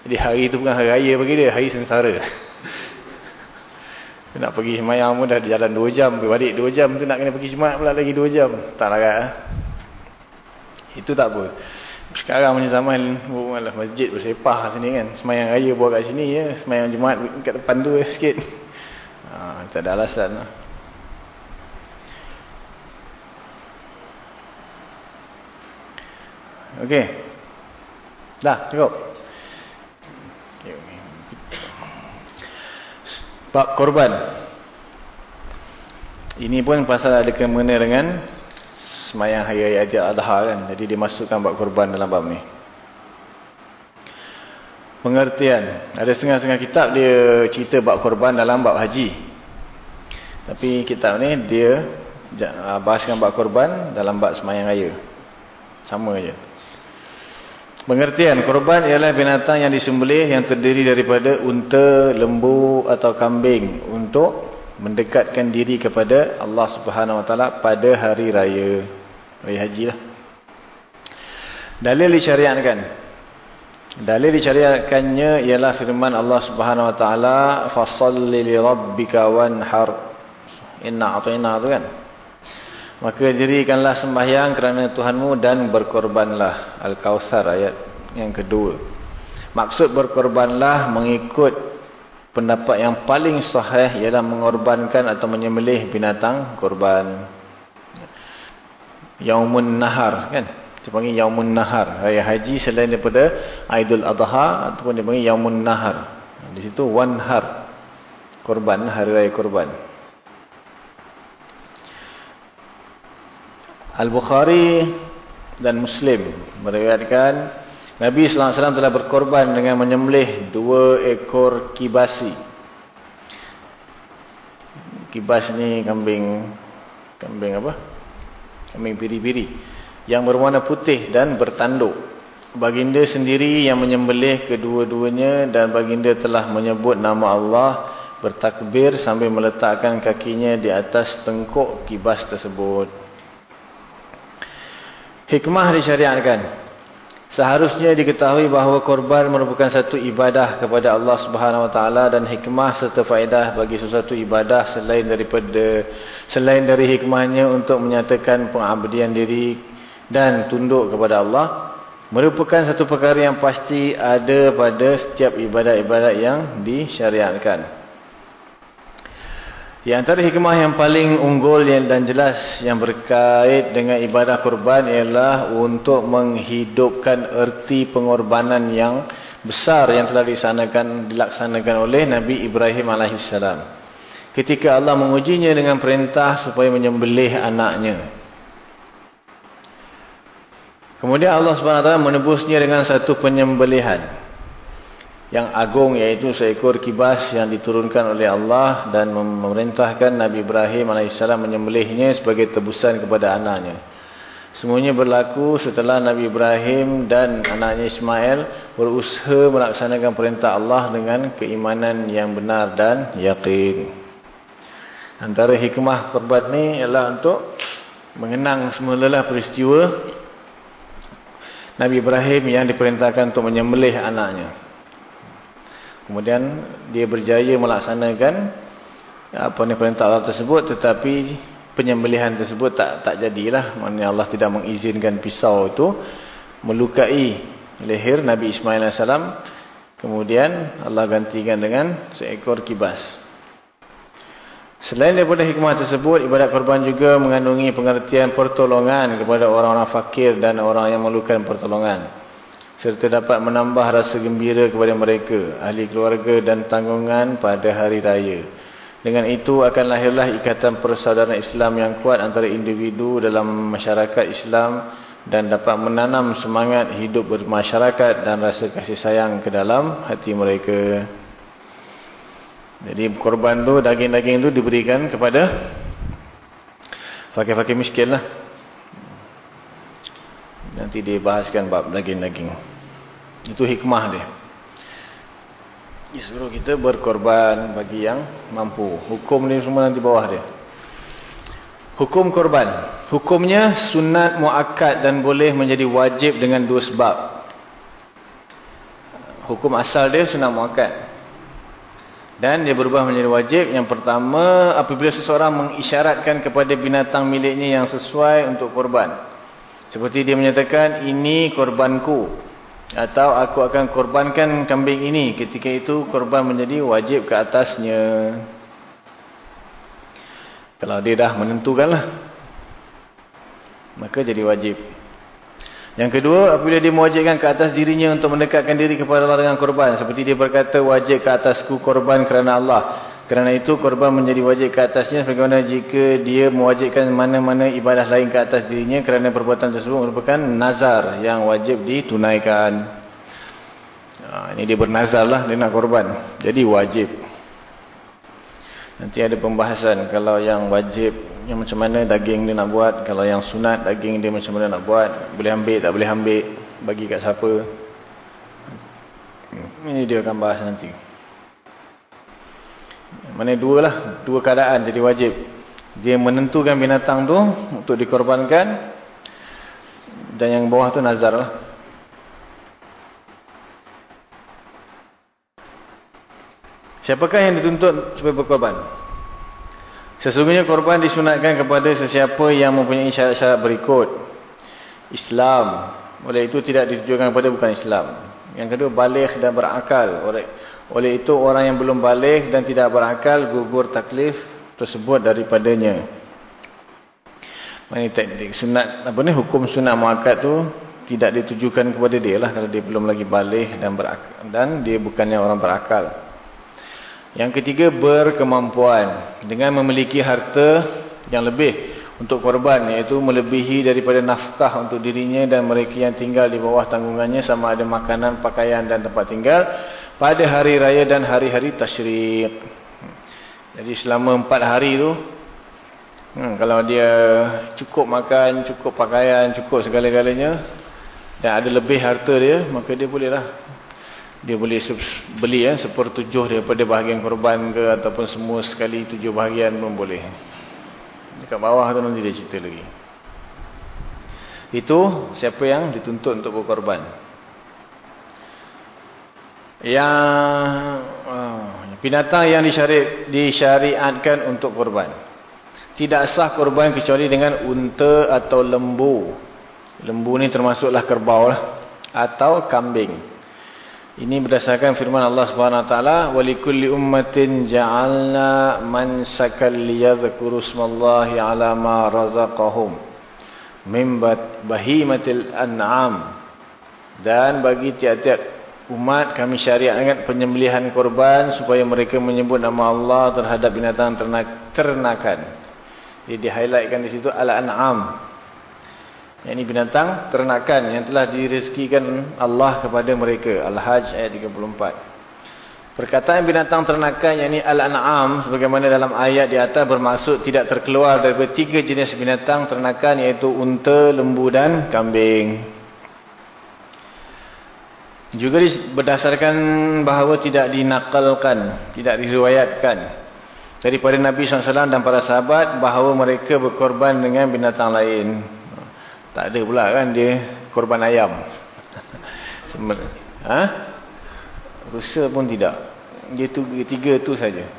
Jadi hari itu bukan hari raya bagi dia, hari sengsara. dia nak pergi semayang pun dah jalan 2 jam, balik 2 jam tu nak kena pergi semayang pula lagi 2 jam. Tak larat lah. Itu tak apa. Sekarang punya zaman malah masjid bersepah sini kan. Semayang raya buat kat sini ya. Semayang Jumaat kat depan tu sikit. Ha, tak ada alasan lah. Okey. Dah, cukup. Bab korban. Ini pun pasal ada kena dengan semayang hari raya Adha Adha kan. Jadi dimasukkan bab korban dalam bab ni. Pengertian. Ada setengah-setengah kitab dia cerita bab korban dalam bab haji. Tapi kitab ni dia bahaskan bab korban dalam bab semayang raya. Sama je. Pengertian korban ialah binatang yang disembelih yang terdiri daripada unta, lembu atau kambing untuk mendekatkan diri kepada Allah Subhanahu Wa Taala pada hari raya raya haji lah. Dalil disyariatkan. Dalil disyariatkannya ialah firman Allah Subhanahu Wa Taala, "Fashalli li rabbika wanhar." Inna a'tayna tu kan. Maka dirikanlah sembahyang kerana Tuhanmu dan berkorbanlah. Al-Kawthar ayat yang kedua. Maksud berkorbanlah mengikut pendapat yang paling sahih ialah mengorbankan atau menyembelih binatang korban. Yaumun Nahar kan? Dia panggil Yaumun Nahar. Raya haji selain daripada Aidul Adha ataupun dia panggil Yaumun Nahar. Di situ Wanhar. Korban, hari raya korban. Al-Bukhari dan Muslim meriwayatkan Nabi sallallahu alaihi wasallam telah berkorban dengan menyembelih dua ekor kibasi. Kibas ni kambing kambing apa? Kambing biri-biri yang berwarna putih dan bertanduk. Baginda sendiri yang menyembelih kedua-duanya dan baginda telah menyebut nama Allah bertakbir sambil meletakkan kakinya di atas tengkuk kibas tersebut. Hikmah disyariatkan. Seharusnya diketahui bahawa korban merupakan satu ibadah kepada Allah Subhanahu Wa Taala dan hikmah serta faedah bagi sesuatu ibadah selain daripada selain dari hikmahnya untuk menyatakan pengabdian diri dan tunduk kepada Allah merupakan satu perkara yang pasti ada pada setiap ibadat-ibadat yang disyariatkan. Di antara hikmah yang paling unggul dan jelas yang berkait dengan ibadah kurban ialah untuk menghidupkan erti pengorbanan yang besar yang telah dilaksanakan, dilaksanakan oleh Nabi Ibrahim AS. Ketika Allah mengujinya dengan perintah supaya menyembelih anaknya. Kemudian Allah SWT menebusnya dengan satu penyembelihan yang agung iaitu seekor kibas yang diturunkan oleh Allah dan memerintahkan Nabi Ibrahim AS menyembelihnya sebagai tebusan kepada anaknya. Semuanya berlaku setelah Nabi Ibrahim dan anaknya Ismail berusaha melaksanakan perintah Allah dengan keimanan yang benar dan yakin. Antara hikmah korban ni ialah untuk mengenang semulalah peristiwa Nabi Ibrahim yang diperintahkan untuk menyembelih anaknya. Kemudian dia berjaya melaksanakan apa ni perintah Allah tersebut tetapi penyembelihan tersebut tak tak jadilah. Maknanya Allah tidak mengizinkan pisau itu melukai leher Nabi Ismail AS. Kemudian Allah gantikan dengan seekor kibas. Selain daripada hikmah tersebut, ibadat korban juga mengandungi pengertian pertolongan kepada orang-orang fakir dan orang yang memerlukan pertolongan. Serta dapat menambah rasa gembira kepada mereka, ahli keluarga dan tanggungan pada hari raya. Dengan itu akan lahirlah ikatan persaudaraan Islam yang kuat antara individu dalam masyarakat Islam dan dapat menanam semangat hidup bermasyarakat dan rasa kasih sayang ke dalam hati mereka. Jadi korban tu, daging-daging tu diberikan kepada fakir-fakir miskin lah. Nanti dibahaskan bab daging-daging. Itu hikmah dia. Disuruh kita berkorban bagi yang mampu. Hukum ni semua nanti bawah dia. Hukum korban. Hukumnya sunat muakkad dan boleh menjadi wajib dengan dua sebab. Hukum asal dia sunat muakkad. Dan dia berubah menjadi wajib. Yang pertama, apabila seseorang mengisyaratkan kepada binatang miliknya yang sesuai untuk korban. Seperti dia menyatakan, ini korbanku. Atau aku akan korbankan kambing ini. Ketika itu korban menjadi wajib ke atasnya. Kalau dia dah menentukanlah. Maka jadi wajib. Yang kedua, apabila dia mewajibkan ke atas dirinya untuk mendekatkan diri kepada Allah dengan korban. Seperti dia berkata, wajib ke atasku korban kerana Allah. Kerana itu korban menjadi wajib ke atasnya bagaimana jika dia mewajibkan mana-mana ibadah lain ke atas dirinya kerana perbuatan tersebut merupakan nazar yang wajib ditunaikan. Ha, ini dia bernazar lah dia nak korban. Jadi wajib. Nanti ada pembahasan kalau yang wajib yang macam mana daging dia nak buat. Kalau yang sunat daging dia macam mana nak buat. Boleh ambil tak boleh ambil. Bagi kat siapa. Ini dia akan bahas nanti. Mana dua lah. Dua keadaan jadi wajib. Dia menentukan binatang tu untuk dikorbankan. Dan yang bawah tu nazar lah. Siapakah yang dituntut supaya berkorban? Sesungguhnya korban disunatkan kepada sesiapa yang mempunyai syarat-syarat berikut. Islam. Oleh itu tidak ditujukan kepada bukan Islam. Yang kedua, balik dan berakal. Oleh itu orang yang belum balik dan tidak berakal gugur taklif tersebut daripadanya. Ini teknik sunat apa ni hukum sunat muakkad tu tidak ditujukan kepada dia lah kalau dia belum lagi balik dan berakal dan dia bukannya orang berakal. Yang ketiga berkemampuan dengan memiliki harta yang lebih untuk korban iaitu melebihi daripada nafkah untuk dirinya dan mereka yang tinggal di bawah tanggungannya sama ada makanan, pakaian dan tempat tinggal pada hari raya dan hari-hari tasyrik. Jadi selama empat hari tu, hmm, kalau dia cukup makan, cukup pakaian, cukup segala-galanya, dan ada lebih harta dia, maka dia bolehlah. Dia boleh beli ya, sepertujuh daripada bahagian korban ke, ataupun semua sekali tujuh bahagian pun boleh. Dekat bawah tu nanti dia cerita lagi. Itu siapa yang dituntut untuk berkorban yang uh, binatang yang disyari, disyariatkan untuk korban. Tidak sah korban kecuali dengan unta atau lembu. Lembu ni termasuklah kerbau lah. Atau kambing. Ini berdasarkan firman Allah Subhanahu Wa Taala, "Walikulli ummatin ja'alna man sakal liyadhkuru smallahi 'ala ma razaqahum min bahimatil an'am." Dan bagi tiap-tiap umat kami syariatkan penyembelihan korban supaya mereka menyebut nama Allah terhadap binatang ternak ternakan. Jadi di highlightkan di situ al-an'am. Ini binatang ternakan yang telah direzekikan Allah kepada mereka. Al-Hajj ayat 34. Perkataan binatang ternakan yang ini al-an'am sebagaimana dalam ayat di atas bermaksud tidak terkeluar daripada tiga jenis binatang ternakan iaitu unta, lembu dan kambing. Juga berdasarkan bahawa tidak dinakalkan, tidak diriwayatkan daripada Nabi SAW dan para sahabat bahawa mereka berkorban dengan binatang lain. Tak ada pula kan dia korban ayam. ha? Rusa pun tidak. Dia tu, tiga tu saja.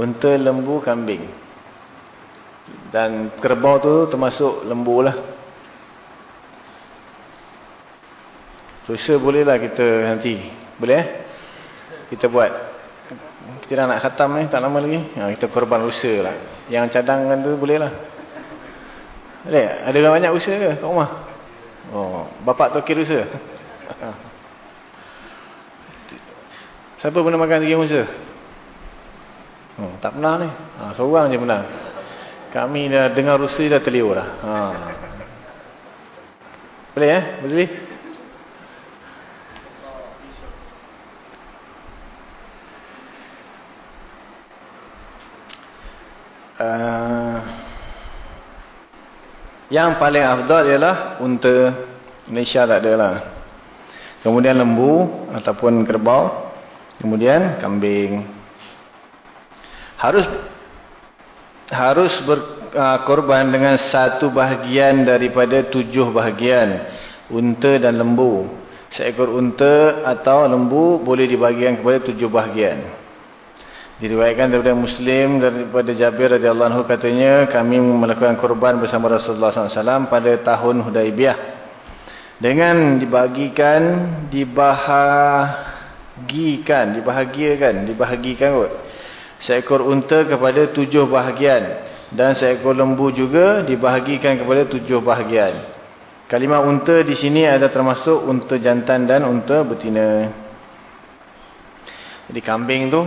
Unta, lembu, kambing. Dan kerbau tu termasuk lembu lah. Dosa bolehlah kita nanti. Boleh eh? Kita buat. Kita dah nak khatam ni, tak lama lagi. Ha, kita korban usaha lah. Yang cadangan tu bolehlah. Boleh? Ada orang banyak usaha ke kat rumah? Oh, bapak tokir usaha? Siapa pernah makan daging unta? Oh, tak pernah ni. Ha, seorang je pernah. Kami dah dengar Rusi dah terliur dah. Ha. Boleh eh? Boleh? Uh, yang paling afdal ialah unta Malaysia tak ada lah. Kemudian lembu ataupun kerbau. Kemudian kambing. Harus harus berkorban uh, dengan satu bahagian daripada tujuh bahagian. Unta dan lembu. Seekor unta atau lembu boleh dibagikan kepada tujuh bahagian. Diriwayatkan daripada Muslim daripada Jabir radhiyallahu anhu katanya kami melakukan korban bersama Rasulullah SAW pada tahun Hudaibiyah dengan dibagikan dibahagikan dibahagiakan dibahagikan kot seekor unta kepada tujuh bahagian dan seekor lembu juga dibahagikan kepada tujuh bahagian. Kalimah unta di sini ada termasuk unta jantan dan unta betina. Jadi kambing tu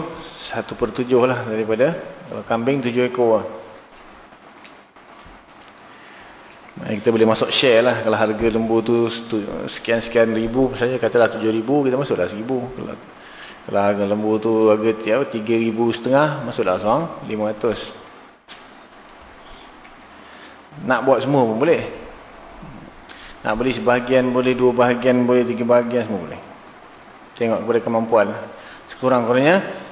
satu per tujuh lah daripada kalau kambing tujuh ekor lah. Kita boleh masuk share lah kalau harga lembu tu sekian-sekian ribu saja katalah tujuh ribu kita masuklah seribu. Kalau, kalau harga lembu tu harga tiga ribu setengah masuklah seorang lima ratus. Nak buat semua pun boleh. Nak beli sebahagian boleh, dua bahagian boleh, tiga bahagian semua boleh. Tengok kepada kemampuan. Sekurang-kurangnya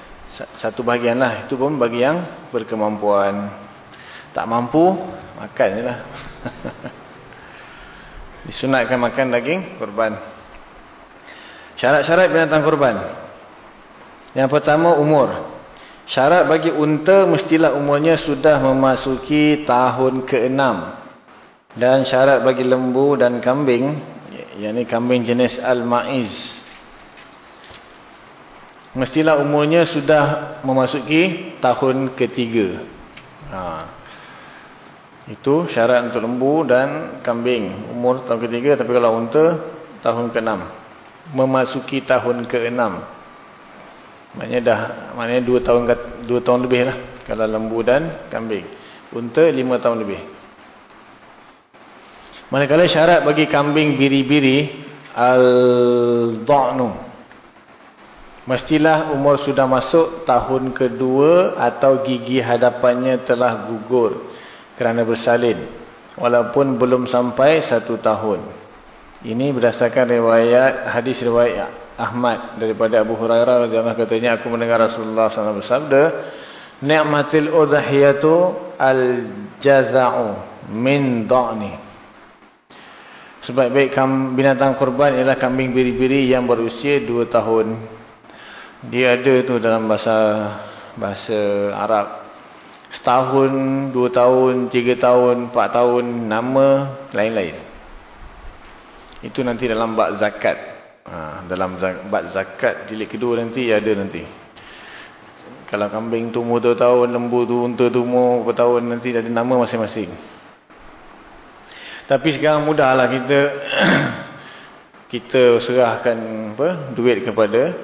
satu bahagian lah. Itu pun bagi yang berkemampuan. Tak mampu, makan je lah. Disunatkan makan daging korban. Syarat-syarat binatang korban. Yang pertama, umur. Syarat bagi unta mestilah umurnya sudah memasuki tahun ke-6. Dan syarat bagi lembu dan kambing, yang ini kambing jenis Al-Ma'iz mestilah umurnya sudah memasuki tahun ketiga. Ha. Itu syarat untuk lembu dan kambing. Umur tahun ketiga tapi kalau unta tahun keenam. Memasuki tahun keenam. Maknanya dah maknanya dua tahun dua tahun lebih lah kalau lembu dan kambing. Unta lima tahun lebih. Manakala syarat bagi kambing biri-biri al-dha'nu Mestilah umur sudah masuk tahun kedua atau gigi hadapannya telah gugur kerana bersalin. Walaupun belum sampai satu tahun. Ini berdasarkan riwayat hadis riwayat Ahmad daripada Abu Hurairah radhiyallahu katanya aku mendengar Rasulullah SAW bersabda Ni'matil udhiyatu al-jaza'u min dha'ni. Sebaik-baik binatang korban ialah kambing biri-biri yang berusia dua tahun dia ada tu dalam bahasa bahasa Arab. Setahun, dua tahun, tiga tahun, empat tahun, nama lain-lain. Itu nanti dalam bab zakat. Ha, dalam bab zakat jilid kedua nanti ada nanti. Kalau kambing tu umur dua tahun, lembu tu unta tu umur berapa tahun nanti ada nama masing-masing. Tapi sekarang mudahlah kita kita serahkan apa duit kepada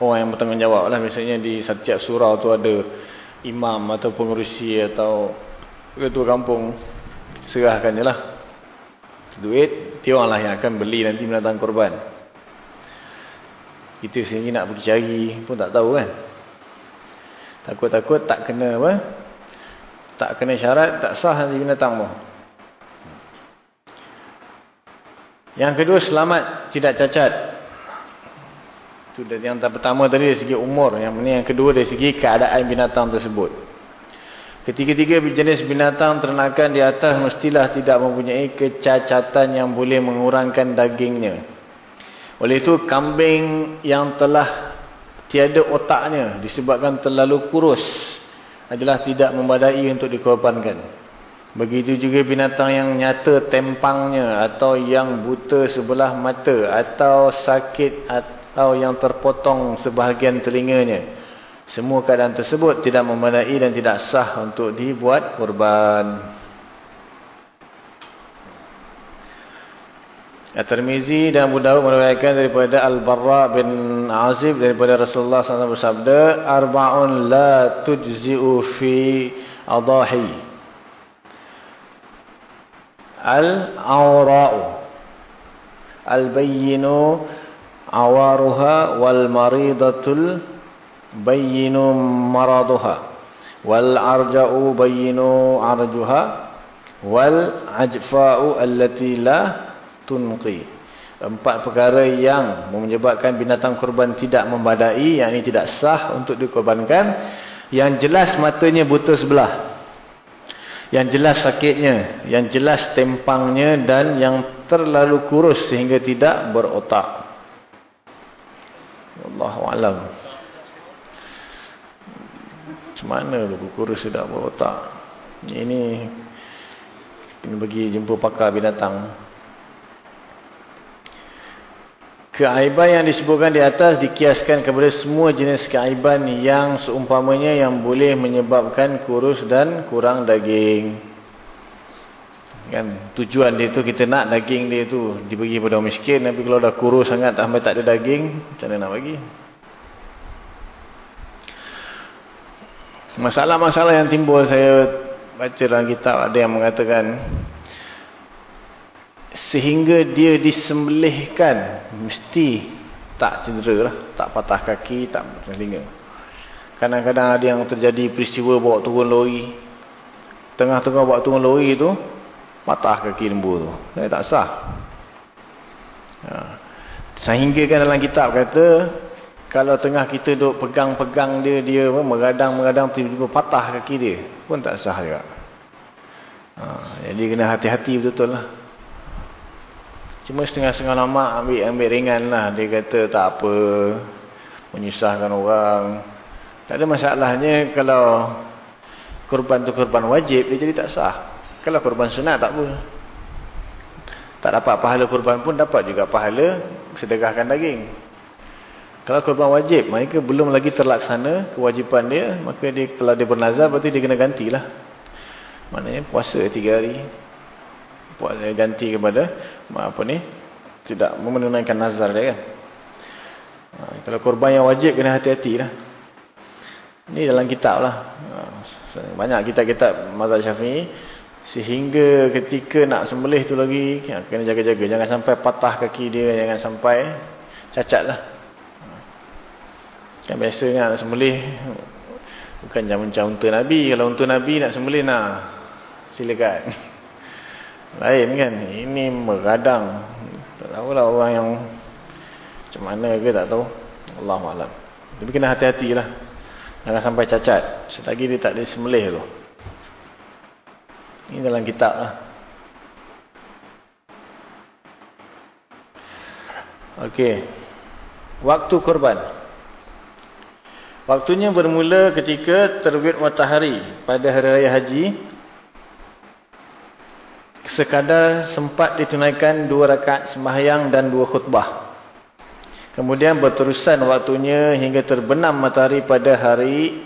orang yang bertanggungjawab lah. Misalnya di setiap surau tu ada imam atau pengurusi atau ketua kampung. Serahkan je lah. Duit, dia lah yang akan beli nanti binatang korban. Kita sendiri nak pergi cari pun tak tahu kan. Takut-takut tak kena apa. Tak kena syarat, tak sah nanti binatang tu. Yang kedua, selamat, tidak cacat. Itu yang pertama tadi dari segi umur. Yang ini yang kedua dari segi keadaan binatang tersebut. Ketiga-tiga jenis binatang ternakan di atas mestilah tidak mempunyai kecacatan yang boleh mengurangkan dagingnya. Oleh itu kambing yang telah tiada otaknya disebabkan terlalu kurus adalah tidak membadai untuk dikorbankan. Begitu juga binatang yang nyata tempangnya atau yang buta sebelah mata atau sakit atau yang terpotong sebahagian telinganya. Semua keadaan tersebut tidak memadai dan tidak sah untuk dibuat korban. At-Tirmizi dan Abu Dawud meriwayatkan daripada Al-Barra bin Azib daripada Rasulullah SAW bersabda arba'un la tujzi'u fi adahi al-awra'u al-bayyinu awaruha wal maridatul bayyinu maraduha wal arja'u bayyinu arjuha wal ajfa'u allati la tunqi. Empat perkara yang menyebabkan binatang kurban tidak membadai, yang ini tidak sah untuk dikorbankan. Yang jelas matanya buta sebelah. Yang jelas sakitnya, yang jelas tempangnya dan yang terlalu kurus sehingga tidak berotak. Allahu a'lam. Macam mana lu kurus tidak berotak? Ini kena pergi jumpa pakar binatang. Keaiban yang disebutkan di atas dikiaskan kepada semua jenis keaiban yang seumpamanya yang boleh menyebabkan kurus dan kurang daging. Kan? Tujuan dia tu kita nak daging dia tu dibagi pada orang miskin. Tapi kalau dah kurus sangat sampai tak ada daging, macam mana nak bagi? Masalah-masalah yang timbul saya baca dalam kitab ada yang mengatakan sehingga dia disembelihkan mesti tak cedera lah. Tak patah kaki tak telinga. Kadang-kadang ada yang terjadi peristiwa bawa turun lori. Tengah-tengah bawa turun lori tu patah kaki lembu tu eh, tak sah ha. sehingga kan dalam kitab kata kalau tengah kita duk pegang-pegang dia dia megadang-megadang tiba-tiba patah kaki dia pun tak sah juga ha. jadi kena hati-hati betul-betul lah Cuma setengah-setengah lama ambil ambil ringan lah. Dia kata tak apa. Menyusahkan orang. Tak ada masalahnya kalau korban tu korban wajib. Dia jadi tak sah. Kalau korban sunat tak apa. Tak dapat pahala korban pun dapat juga pahala sedekahkan daging. Kalau korban wajib. Mereka belum lagi terlaksana kewajipan dia. Maka dia kalau dia bernazar berarti dia kena gantilah. Maknanya puasa tiga hari buat ganti kepada apa ni tidak menunaikan nazar dia kan ha, kalau korban yang wajib kena hati-hati lah ni dalam kitab lah ha, banyak kitab-kitab mazhab syafi'i sehingga ketika nak sembelih tu lagi ha, kena jaga-jaga. Jangan sampai patah kaki dia jangan sampai cacat lah. Kan biasanya nak sembelih bukan macam unta Nabi. Kalau unta Nabi nak sembelih nak silakan. Lain kan? Ini meradang tak tahulah orang yang macam mana ke tak tahu. Allah malam tapi kena hati-hati lah. Jangan sampai cacat. Selagi dia tak disemelih tu ini dalam kitab lah. Ok waktu korban waktunya bermula ketika terbit matahari pada hari raya haji. Sekadar sempat ditunaikan dua rakaat sembahyang dan dua khutbah. Kemudian berterusan waktunya hingga terbenam matahari pada hari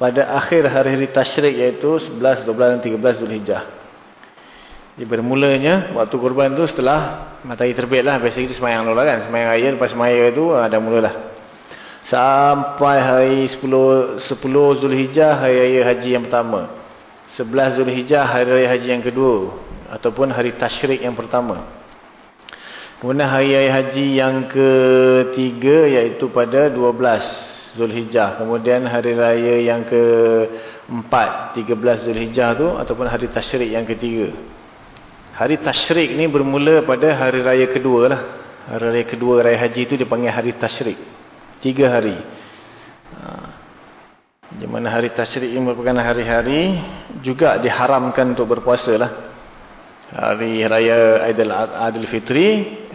pada akhir hari-hari tasyrik iaitu 11, 12 dan 13 Zulhijjah. Jadi bermulanya waktu kurban tu setelah matahari terbit lah. Biasa kita semayang dulu lah kan. Semayang raya lepas semayang itu ada ah, mulalah. Sampai hari 10, 10 Zulhijjah hari raya haji yang pertama. 11 Zulhijjah hari raya haji yang kedua ataupun hari tasyrik yang pertama. Kemudian hari raya haji yang ketiga iaitu pada 12 Zulhijjah. Kemudian hari raya yang keempat 13 Zulhijjah tu ataupun hari tasyrik yang ketiga. Hari tasyrik ni bermula pada hari raya kedua lah. Hari raya kedua raya haji itu dipanggil hari tasyrik. Tiga hari. Ha. Di mana hari tasyrik ini merupakan hari-hari juga diharamkan untuk berpuasa lah. Hari raya Aidil Adil Fitri,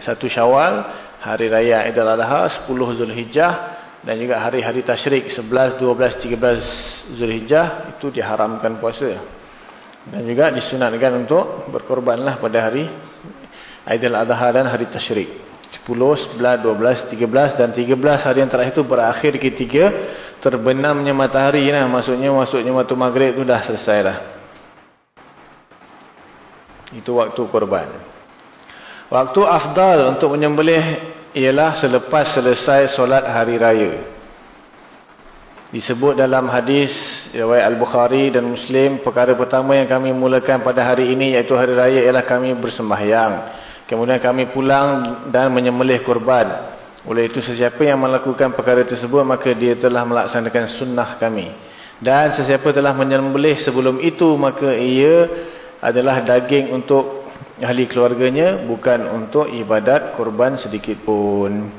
satu Syawal, hari raya Aidil Adha, 10 Zulhijjah dan juga hari-hari tasyrik 11, 12, 13 Zulhijjah itu diharamkan puasa. Dan juga disunatkan untuk berkorbanlah pada hari Aidil Adha dan hari tasyrik. 10, 11, 12, 13 dan 13 hari yang terakhir itu berakhir ketika terbenamnya matahari nah maksudnya masuknya waktu maghrib itu dah selesai dah itu waktu korban Waktu afdal untuk menyembelih ialah selepas selesai solat hari raya. Disebut dalam hadis riwayat Al-Bukhari dan Muslim, perkara pertama yang kami mulakan pada hari ini iaitu hari raya ialah kami bersembahyang. Kemudian kami pulang dan menyembelih kurban. Oleh itu sesiapa yang melakukan perkara tersebut maka dia telah melaksanakan sunnah kami. Dan sesiapa telah menyembelih sebelum itu maka ia adalah daging untuk ahli keluarganya bukan untuk ibadat kurban sedikit pun.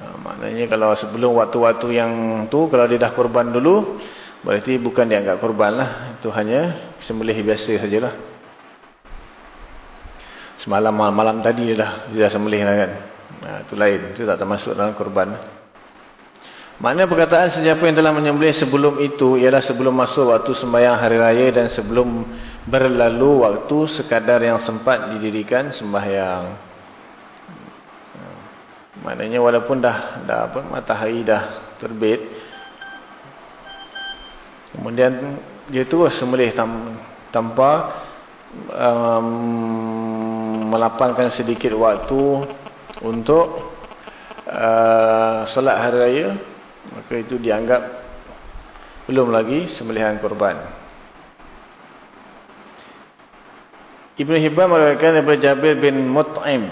Ha, maknanya kalau sebelum waktu-waktu yang tu kalau dia dah kurban dulu berarti bukan dia anggap kurban lah. Itu hanya sembelih biasa sajalah. Semalam malam, malam tadi dia dah, dia dah sembelih lah kan. Ha, itu lain. Itu tak termasuk dalam kurban. Maknanya perkataan sesiapa yang telah menyembelih sebelum itu ialah sebelum masuk waktu sembahyang hari raya dan sebelum berlalu waktu sekadar yang sempat didirikan sembahyang. Maknanya walaupun dah dah apa matahari dah terbit kemudian dia terus sembelih tanpa um, melapangkan sedikit waktu untuk uh, solat hari raya maka itu dianggap belum lagi sembelihan korban. Ibn Hibban meriwayatkan daripada Jabir bin Mut'im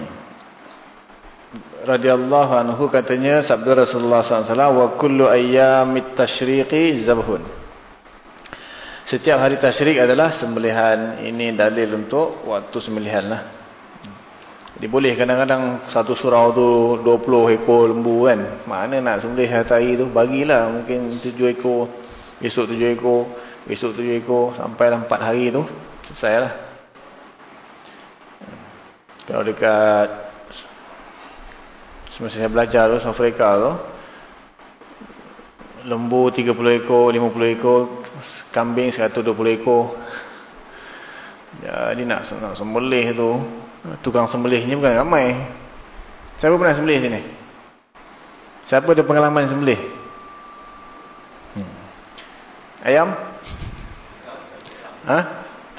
radhiyallahu anhu katanya sabda Rasulullah SAW wa kullu ayyamit tashriqi zabhun. Setiap hari tasyrik adalah sembelihan. Ini dalil untuk waktu sembelihan lah. Dia boleh kadang-kadang satu surau tu 20 ekor lembu kan. Mana nak sembelih hari tu. Bagilah mungkin 7 ekor. Esok 7 ekor. Esok 7 ekor. Sampai 4 hari tu. Selesai lah. Kalau dekat. Semasa saya belajar tu. South Africa tu. Lembu 30 ekor. 50 ekor. Kambing 120 ekor. Jadi nak, nak sembelih tu. Tukang sembelih ni bukan ramai. Siapa pernah sembelih sini? Siapa ada pengalaman sembelih? Hmm. Ayam? Ha?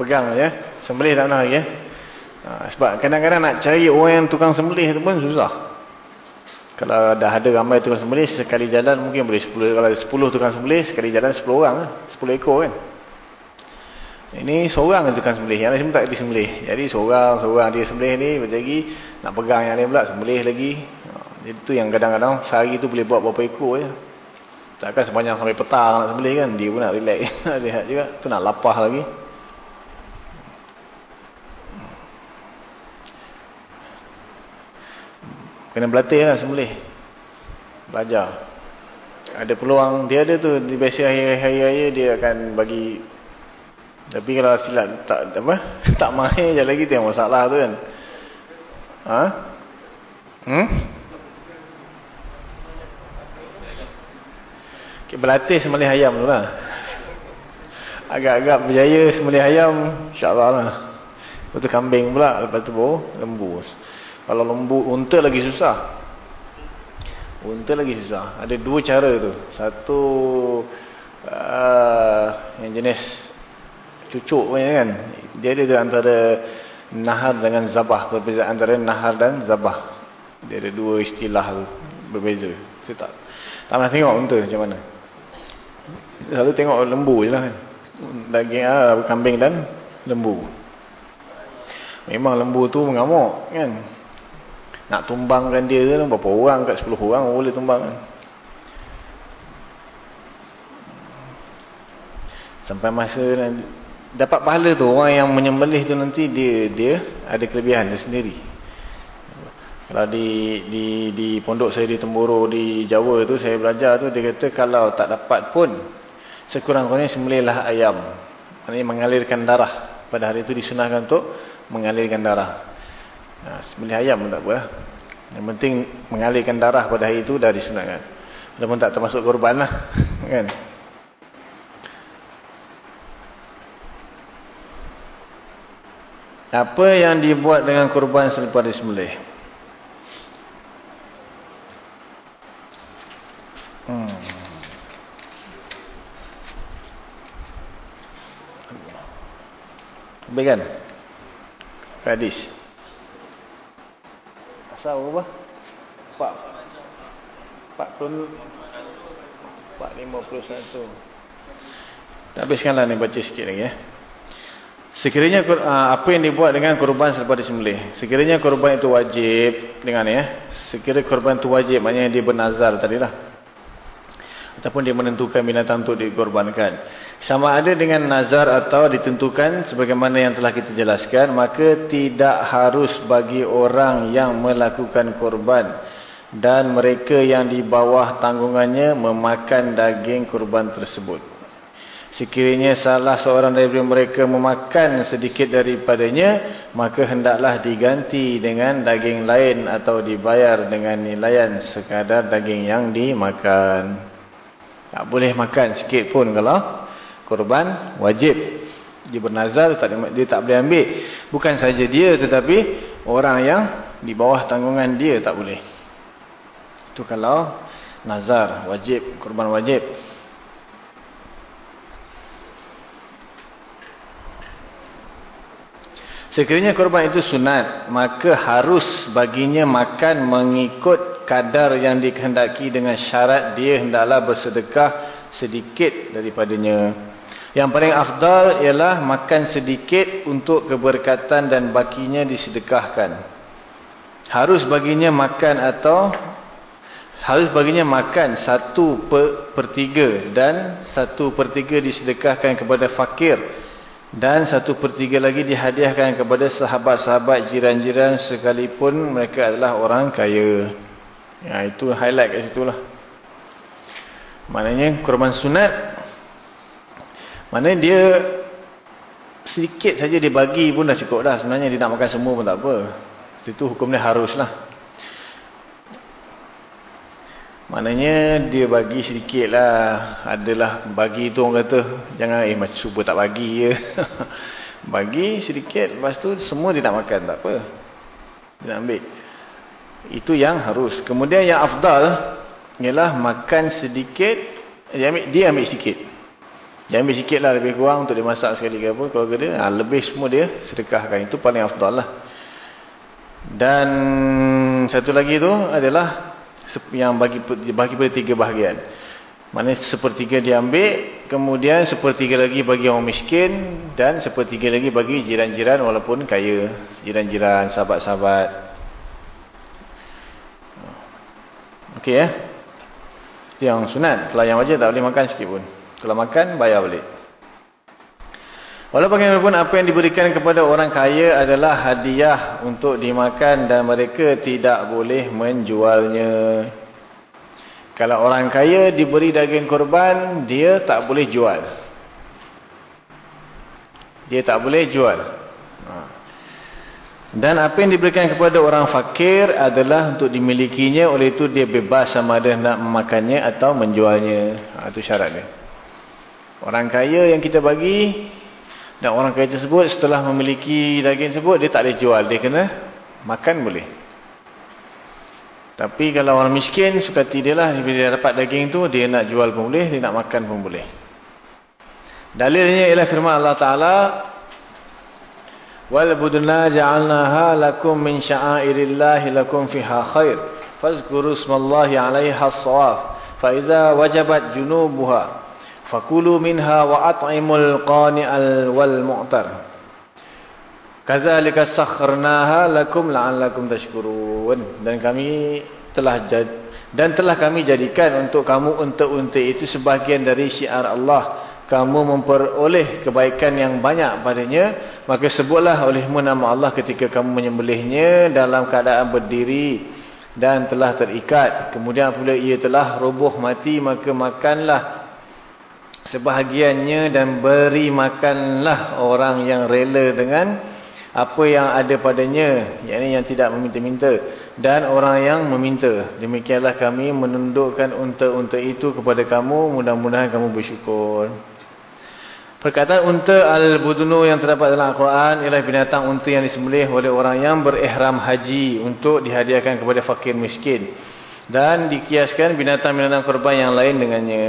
Pegang ya. Sembelih tak pernah lagi ya. Ha, sebab kadang-kadang nak cari orang yang tukang sembelih tu pun susah. Kalau dah ada ramai tukang sembelih, sekali jalan mungkin boleh 10. Kalau ada 10 tukang sembelih, sekali jalan 10 orang. 10 ekor kan. Ini seorang tukang sembelih. Yang lain semua tak disembelih. Jadi seorang-seorang dia sembelih ni. Lagi nak pegang yang lain pula. Sembelih lagi. Jadi tu yang kadang-kadang sehari tu boleh buat berapa ekor je. Takkan sepanjang sampai petang nak sembelih kan. Dia pun nak relax. Lihat juga. Tu nak lapah lagi. Kena berlatih lah sembelih. Belajar. Ada peluang. Dia ada tu. Biasa hari-hari dia akan bagi tapi kalau silap tak apa? Tak mahir je lagi yang masalah tu kan. Ha? Hmm? Okay, berlatih semelih ayam tu lah. Agak-agak berjaya semelih ayam, insyaAllah lah. Lepas tu kambing pula, lepas tu baru lembu. Kalau lembu, unta lagi susah. Unta lagi susah. Ada dua cara tu. Satu, uh, yang jenis cucuk punya kan. Dia ada antara nahar dengan zabah. Berbeza antara nahar dan zabah. Dia ada dua istilah tu. Berbeza. Saya tak, tak pernah tengok unta macam mana. Selalu tengok lembu je lah kan. Daging ah, kambing dan lembu. Memang lembu tu mengamuk kan. Nak tumbangkan dia tu berapa orang kat 10 orang boleh tumbang kan. Sampai masa dapat pahala tu. Orang yang menyembelih tu nanti dia dia ada kelebihan dia sendiri. Kalau di di di pondok saya di Temboro di Jawa tu saya belajar tu dia kata kalau tak dapat pun sekurang-kurangnya sembelihlah ayam. Maknanya mengalirkan darah. Pada hari itu disunahkan untuk mengalirkan darah. Nah, sembelih ayam pun tak apa yang penting mengalirkan darah pada hari itu dah disunahkan. Walaupun tak termasuk korban lah kan Apa yang dibuat dengan kurban selepas disembelih? Hmm. Baik kan? Hadis. Pasal apa? Pak. Pak pun. Pak lima puluh satu. Tak habiskanlah ni baca sikit lagi ya. Sekiranya ah, apa yang dibuat dengan korban selepas disembelih. Sekiranya korban itu wajib dengan ya. Sekiranya korban itu wajib maknanya dia bernazar tadilah ataupun dia menentukan binatang untuk dikorbankan. Sama ada dengan nazar atau ditentukan sebagaimana yang telah kita jelaskan, maka tidak harus bagi orang yang melakukan korban dan mereka yang di bawah tanggungannya memakan daging korban tersebut. Sekiranya salah seorang daripada mereka memakan sedikit daripadanya, maka hendaklah diganti dengan daging lain atau dibayar dengan nilaian sekadar daging yang dimakan. Tak boleh makan sikit pun kalau korban wajib. Dia bernazar, dia tak boleh ambil. Bukan saja dia tetapi orang yang di bawah tanggungan dia tak boleh. Itu kalau nazar wajib, korban wajib. Sekiranya korban itu sunat, maka harus baginya makan mengikut kadar yang dikehendaki dengan syarat dia hendaklah bersedekah sedikit daripadanya. Yang paling afdal ialah makan sedikit untuk keberkatan dan bakinya disedekahkan. Harus baginya makan atau harus baginya makan satu per, per tiga dan satu per tiga disedekahkan kepada fakir dan satu per tiga lagi dihadiahkan kepada sahabat-sahabat jiran-jiran sekalipun mereka adalah orang kaya. Ya, itu highlight kat situ lah. Maknanya korban sunat. Maknanya dia sedikit saja dia bagi pun dah cukup dah. Sebenarnya dia nak makan semua pun tak apa. Itu hukum dia harus lah. Maknanya dia bagi sedikit lah. Adalah bagi tu orang kata. Jangan eh macam cuba tak bagi je. bagi sedikit. Lepas tu semua dia nak makan. Tak apa. Dia nak ambil. Itu yang harus. Kemudian yang afdal. Ialah makan sedikit. Dia ambil, dia ambil sedikit. Dia ambil sikit lah lebih kurang untuk dia masak sekali ke apa. Kalau dia. Ha, lebih semua dia sedekahkan. Itu paling afdal lah. Dan satu lagi tu adalah yang bagi bagi pada tiga bahagian. Maknanya sepertiga dia ambil, kemudian sepertiga lagi bagi orang miskin dan sepertiga lagi bagi jiran-jiran walaupun kaya. Jiran-jiran, sahabat-sahabat. Okey ya. Itu yang sunat. Kalau yang wajib tak boleh makan sikit pun. Kalau makan, bayar balik. Walaupun apa yang diberikan kepada orang kaya adalah hadiah untuk dimakan dan mereka tidak boleh menjualnya. Kalau orang kaya diberi daging korban, dia tak boleh jual. Dia tak boleh jual. Ha. Dan apa yang diberikan kepada orang fakir adalah untuk dimilikinya, oleh itu dia bebas sama ada nak memakannya atau menjualnya. Ha, itu syarat dia. Orang kaya yang kita bagi, dan orang kaya tersebut setelah memiliki daging tersebut dia tak boleh jual. Dia kena makan boleh. Tapi kalau orang miskin suka tidak lah. Bila dia dapat daging tu dia nak jual pun boleh. Dia nak makan pun boleh. Dalilnya ialah firman Allah Ta'ala. Budna ja'alnaha lakum min sya'airillahi lakum fiha khair. Fazkuru smallahi alaiha sawaf. Faiza wajabat junubuha. Fakulu minha wa at'imul qani'al wal mu'tar. Kadzalika sakharnaha lakum la'allakum tashkurun. Dan kami telah jad dan telah kami jadikan untuk kamu unta-unta itu sebahagian dari syiar Allah. Kamu memperoleh kebaikan yang banyak padanya, maka sebutlah olehmu nama Allah ketika kamu menyembelihnya dalam keadaan berdiri dan telah terikat. Kemudian apabila ia telah roboh mati, maka makanlah sebahagiannya dan beri makanlah orang yang rela dengan apa yang ada padanya. Yakni yang tidak meminta-minta dan orang yang meminta. Demikianlah kami menundukkan unta-unta itu kepada kamu. Mudah-mudahan kamu bersyukur. Perkataan unta al-budunu yang terdapat dalam Al-Quran ialah binatang unta yang disembelih oleh orang yang berihram haji untuk dihadiahkan kepada fakir miskin. Dan dikiaskan binatang-binatang korban yang lain dengannya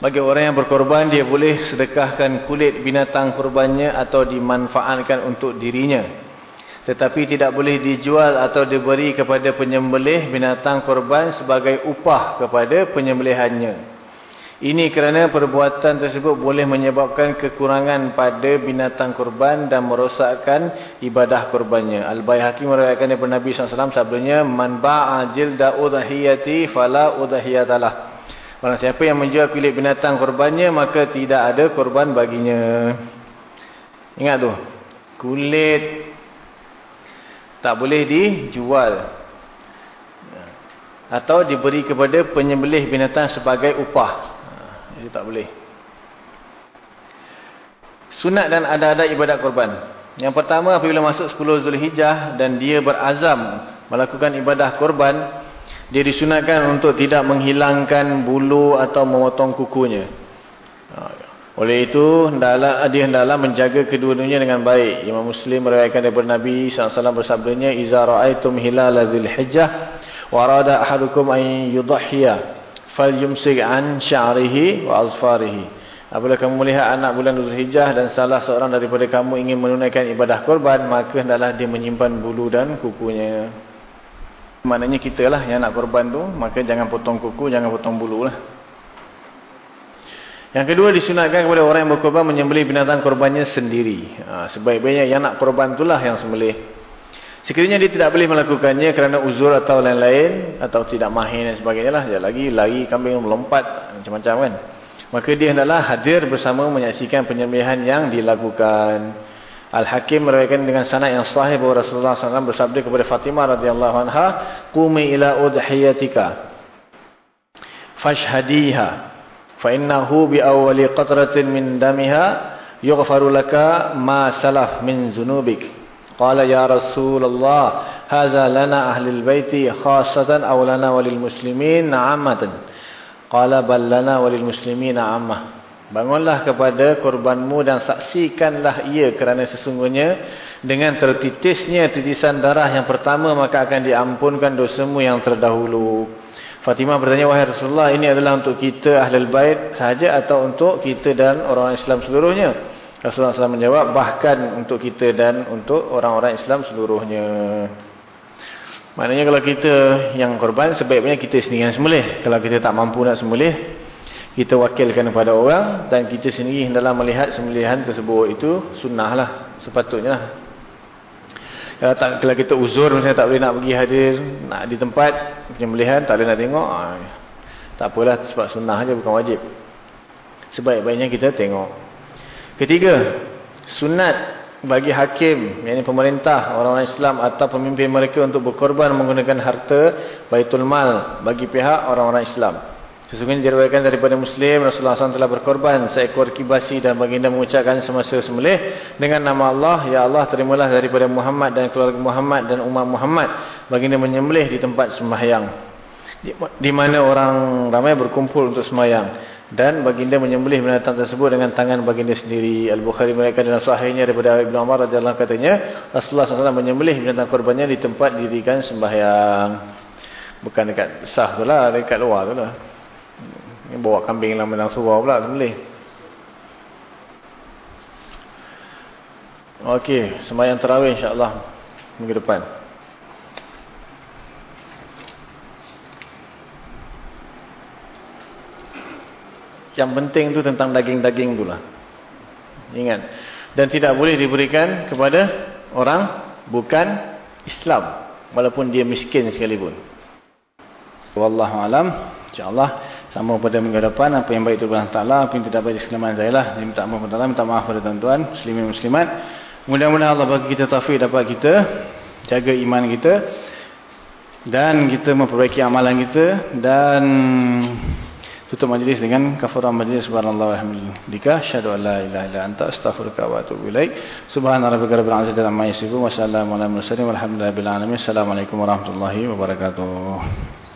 bagi orang yang berkorban, dia boleh sedekahkan kulit binatang korbannya atau dimanfaatkan untuk dirinya. tetapi tidak boleh dijual atau diberi kepada penyembelih binatang korban sebagai upah kepada penyembelihannya. Ini kerana perbuatan tersebut boleh menyebabkan kekurangan pada binatang korban dan merosakkan ibadah korbannya. Al-Bayhaqi meriwayatkan daripada Nabi SAW sabdanya, Man ba'a jilda udhiyati fala udhiyatalah. Barang siapa yang menjual kulit binatang korbannya, maka tidak ada korban baginya. Ingat tu. Kulit tak boleh dijual. Atau diberi kepada penyembelih binatang sebagai upah. Jadi tak boleh. Sunat dan ada-ada ibadat korban. Yang pertama apabila masuk 10 Zulhijjah dan dia berazam melakukan ibadah korban, dia disunatkan untuk tidak menghilangkan bulu atau memotong kukunya. Ha, oleh itu, hendaklah, dia hendaklah menjaga kedua-duanya dengan baik. Imam Muslim meriwayatkan daripada Nabi SAW bersabdanya, Iza ra'aitum hilal azil hijjah, warada ahadukum an fal yumsik an sya'rihi wa azfarihi. Apabila kamu melihat anak bulan Zulhijjah dan salah seorang daripada kamu ingin menunaikan ibadah korban, maka hendaklah dia menyimpan bulu dan kukunya. Maknanya kita lah yang nak korban tu, maka jangan potong kuku, jangan potong bulu lah. Yang kedua disunatkan kepada orang yang berkorban menyembelih binatang korbannya sendiri. Ha, Sebaik-baiknya yang nak korban itulah yang sembelih. Sekiranya dia tidak boleh melakukannya kerana uzur atau lain-lain, atau tidak mahir dan sebagainya lah. Dia lagi lari kambing melompat, macam-macam kan. Maka dia hendaklah hadir bersama menyaksikan penyembelihan yang dilakukan. Al-Hakim meriwayatkan dengan sanad yang sahih bahawa Rasulullah SAW bersabda kepada Fatimah radhiyallahu anha, "Qumi ila udhiyatika fashhadiha fa innahu bi awwali qatratin min damiha yughfaru laka ma salaf min zunubik." Qala ya Rasulullah, "Hadza lana ahli al-baiti khassatan aw lana walil muslimin 'ammatan?" Qala bal lana walil muslimin 'ammah. Bangunlah kepada korbanmu dan saksikanlah ia kerana sesungguhnya dengan tertitisnya titisan darah yang pertama maka akan diampunkan dosamu yang terdahulu. Fatimah bertanya, wahai Rasulullah ini adalah untuk kita ahli bait sahaja atau untuk kita dan orang Islam seluruhnya? Rasulullah SAW menjawab, bahkan untuk kita dan untuk orang-orang Islam seluruhnya. Maknanya kalau kita yang korban sebaiknya kita sendiri yang sembelih. Kalau kita tak mampu nak sembelih, kita wakilkan kepada orang dan kita sendiri dalam melihat sembelihan tersebut. Itu sunnah lah sepatutnya lah. kalau, tak, kalau kita uzur misalnya tak boleh nak pergi hadir nak di tempat penyembelihan tak boleh nak tengok ah, tak apalah sebab sunnah aja bukan wajib. Sebaik-baiknya kita tengok. Ketiga sunat bagi hakim yakni pemerintah orang-orang Islam atau pemimpin mereka untuk berkorban menggunakan harta baitul mal bagi pihak orang-orang Islam Sesungguhnya diriwayatkan daripada Muslim Rasulullah SAW telah berkorban seekor kibasi dan baginda mengucapkan semasa sembelih dengan nama Allah ya Allah terimalah daripada Muhammad dan keluarga Muhammad dan umat Muhammad. Baginda menyembelih di tempat sembahyang. Di, mana orang ramai berkumpul untuk sembahyang. Dan baginda menyembelih binatang tersebut dengan tangan baginda sendiri. Al-Bukhari mereka dalam sahihnya daripada Ibn Umar radhiyallahu katanya Rasulullah SAW menyembelih binatang korbannya di tempat dirikan sembahyang. Bukan dekat sah tu lah dekat luar tu lah ini bawa kambing dalam menang surau pula sembelih. Okey, sembahyang tarawih insya-Allah minggu depan. Yang penting tu tentang daging-daging itulah. Ingat. Dan tidak boleh diberikan kepada orang bukan Islam walaupun dia miskin sekalipun. Wallahu alam. Insya-Allah sama pada minggu depan apa yang baik itu Allah Ta'ala apa yang tidak baik sekalian saya lah. Saya minta maaf kepada minta maaf kepada tuan-tuan muslimin muslimat. Mudah-mudahan Allah bagi kita taufik dapat kita jaga iman kita dan kita memperbaiki amalan kita dan tutup majlis dengan kafarah majlis. Subhanallah walhamdulillah syahadu an la ilaha illa anta astaghfiruka wa atubu ilaik. Subhana rabbika rabbil izzati amma yasifun wa salamun alal mursalin walhamdulillahi rabbil alamin assalamualaikum warahmatullahi wabarakatuh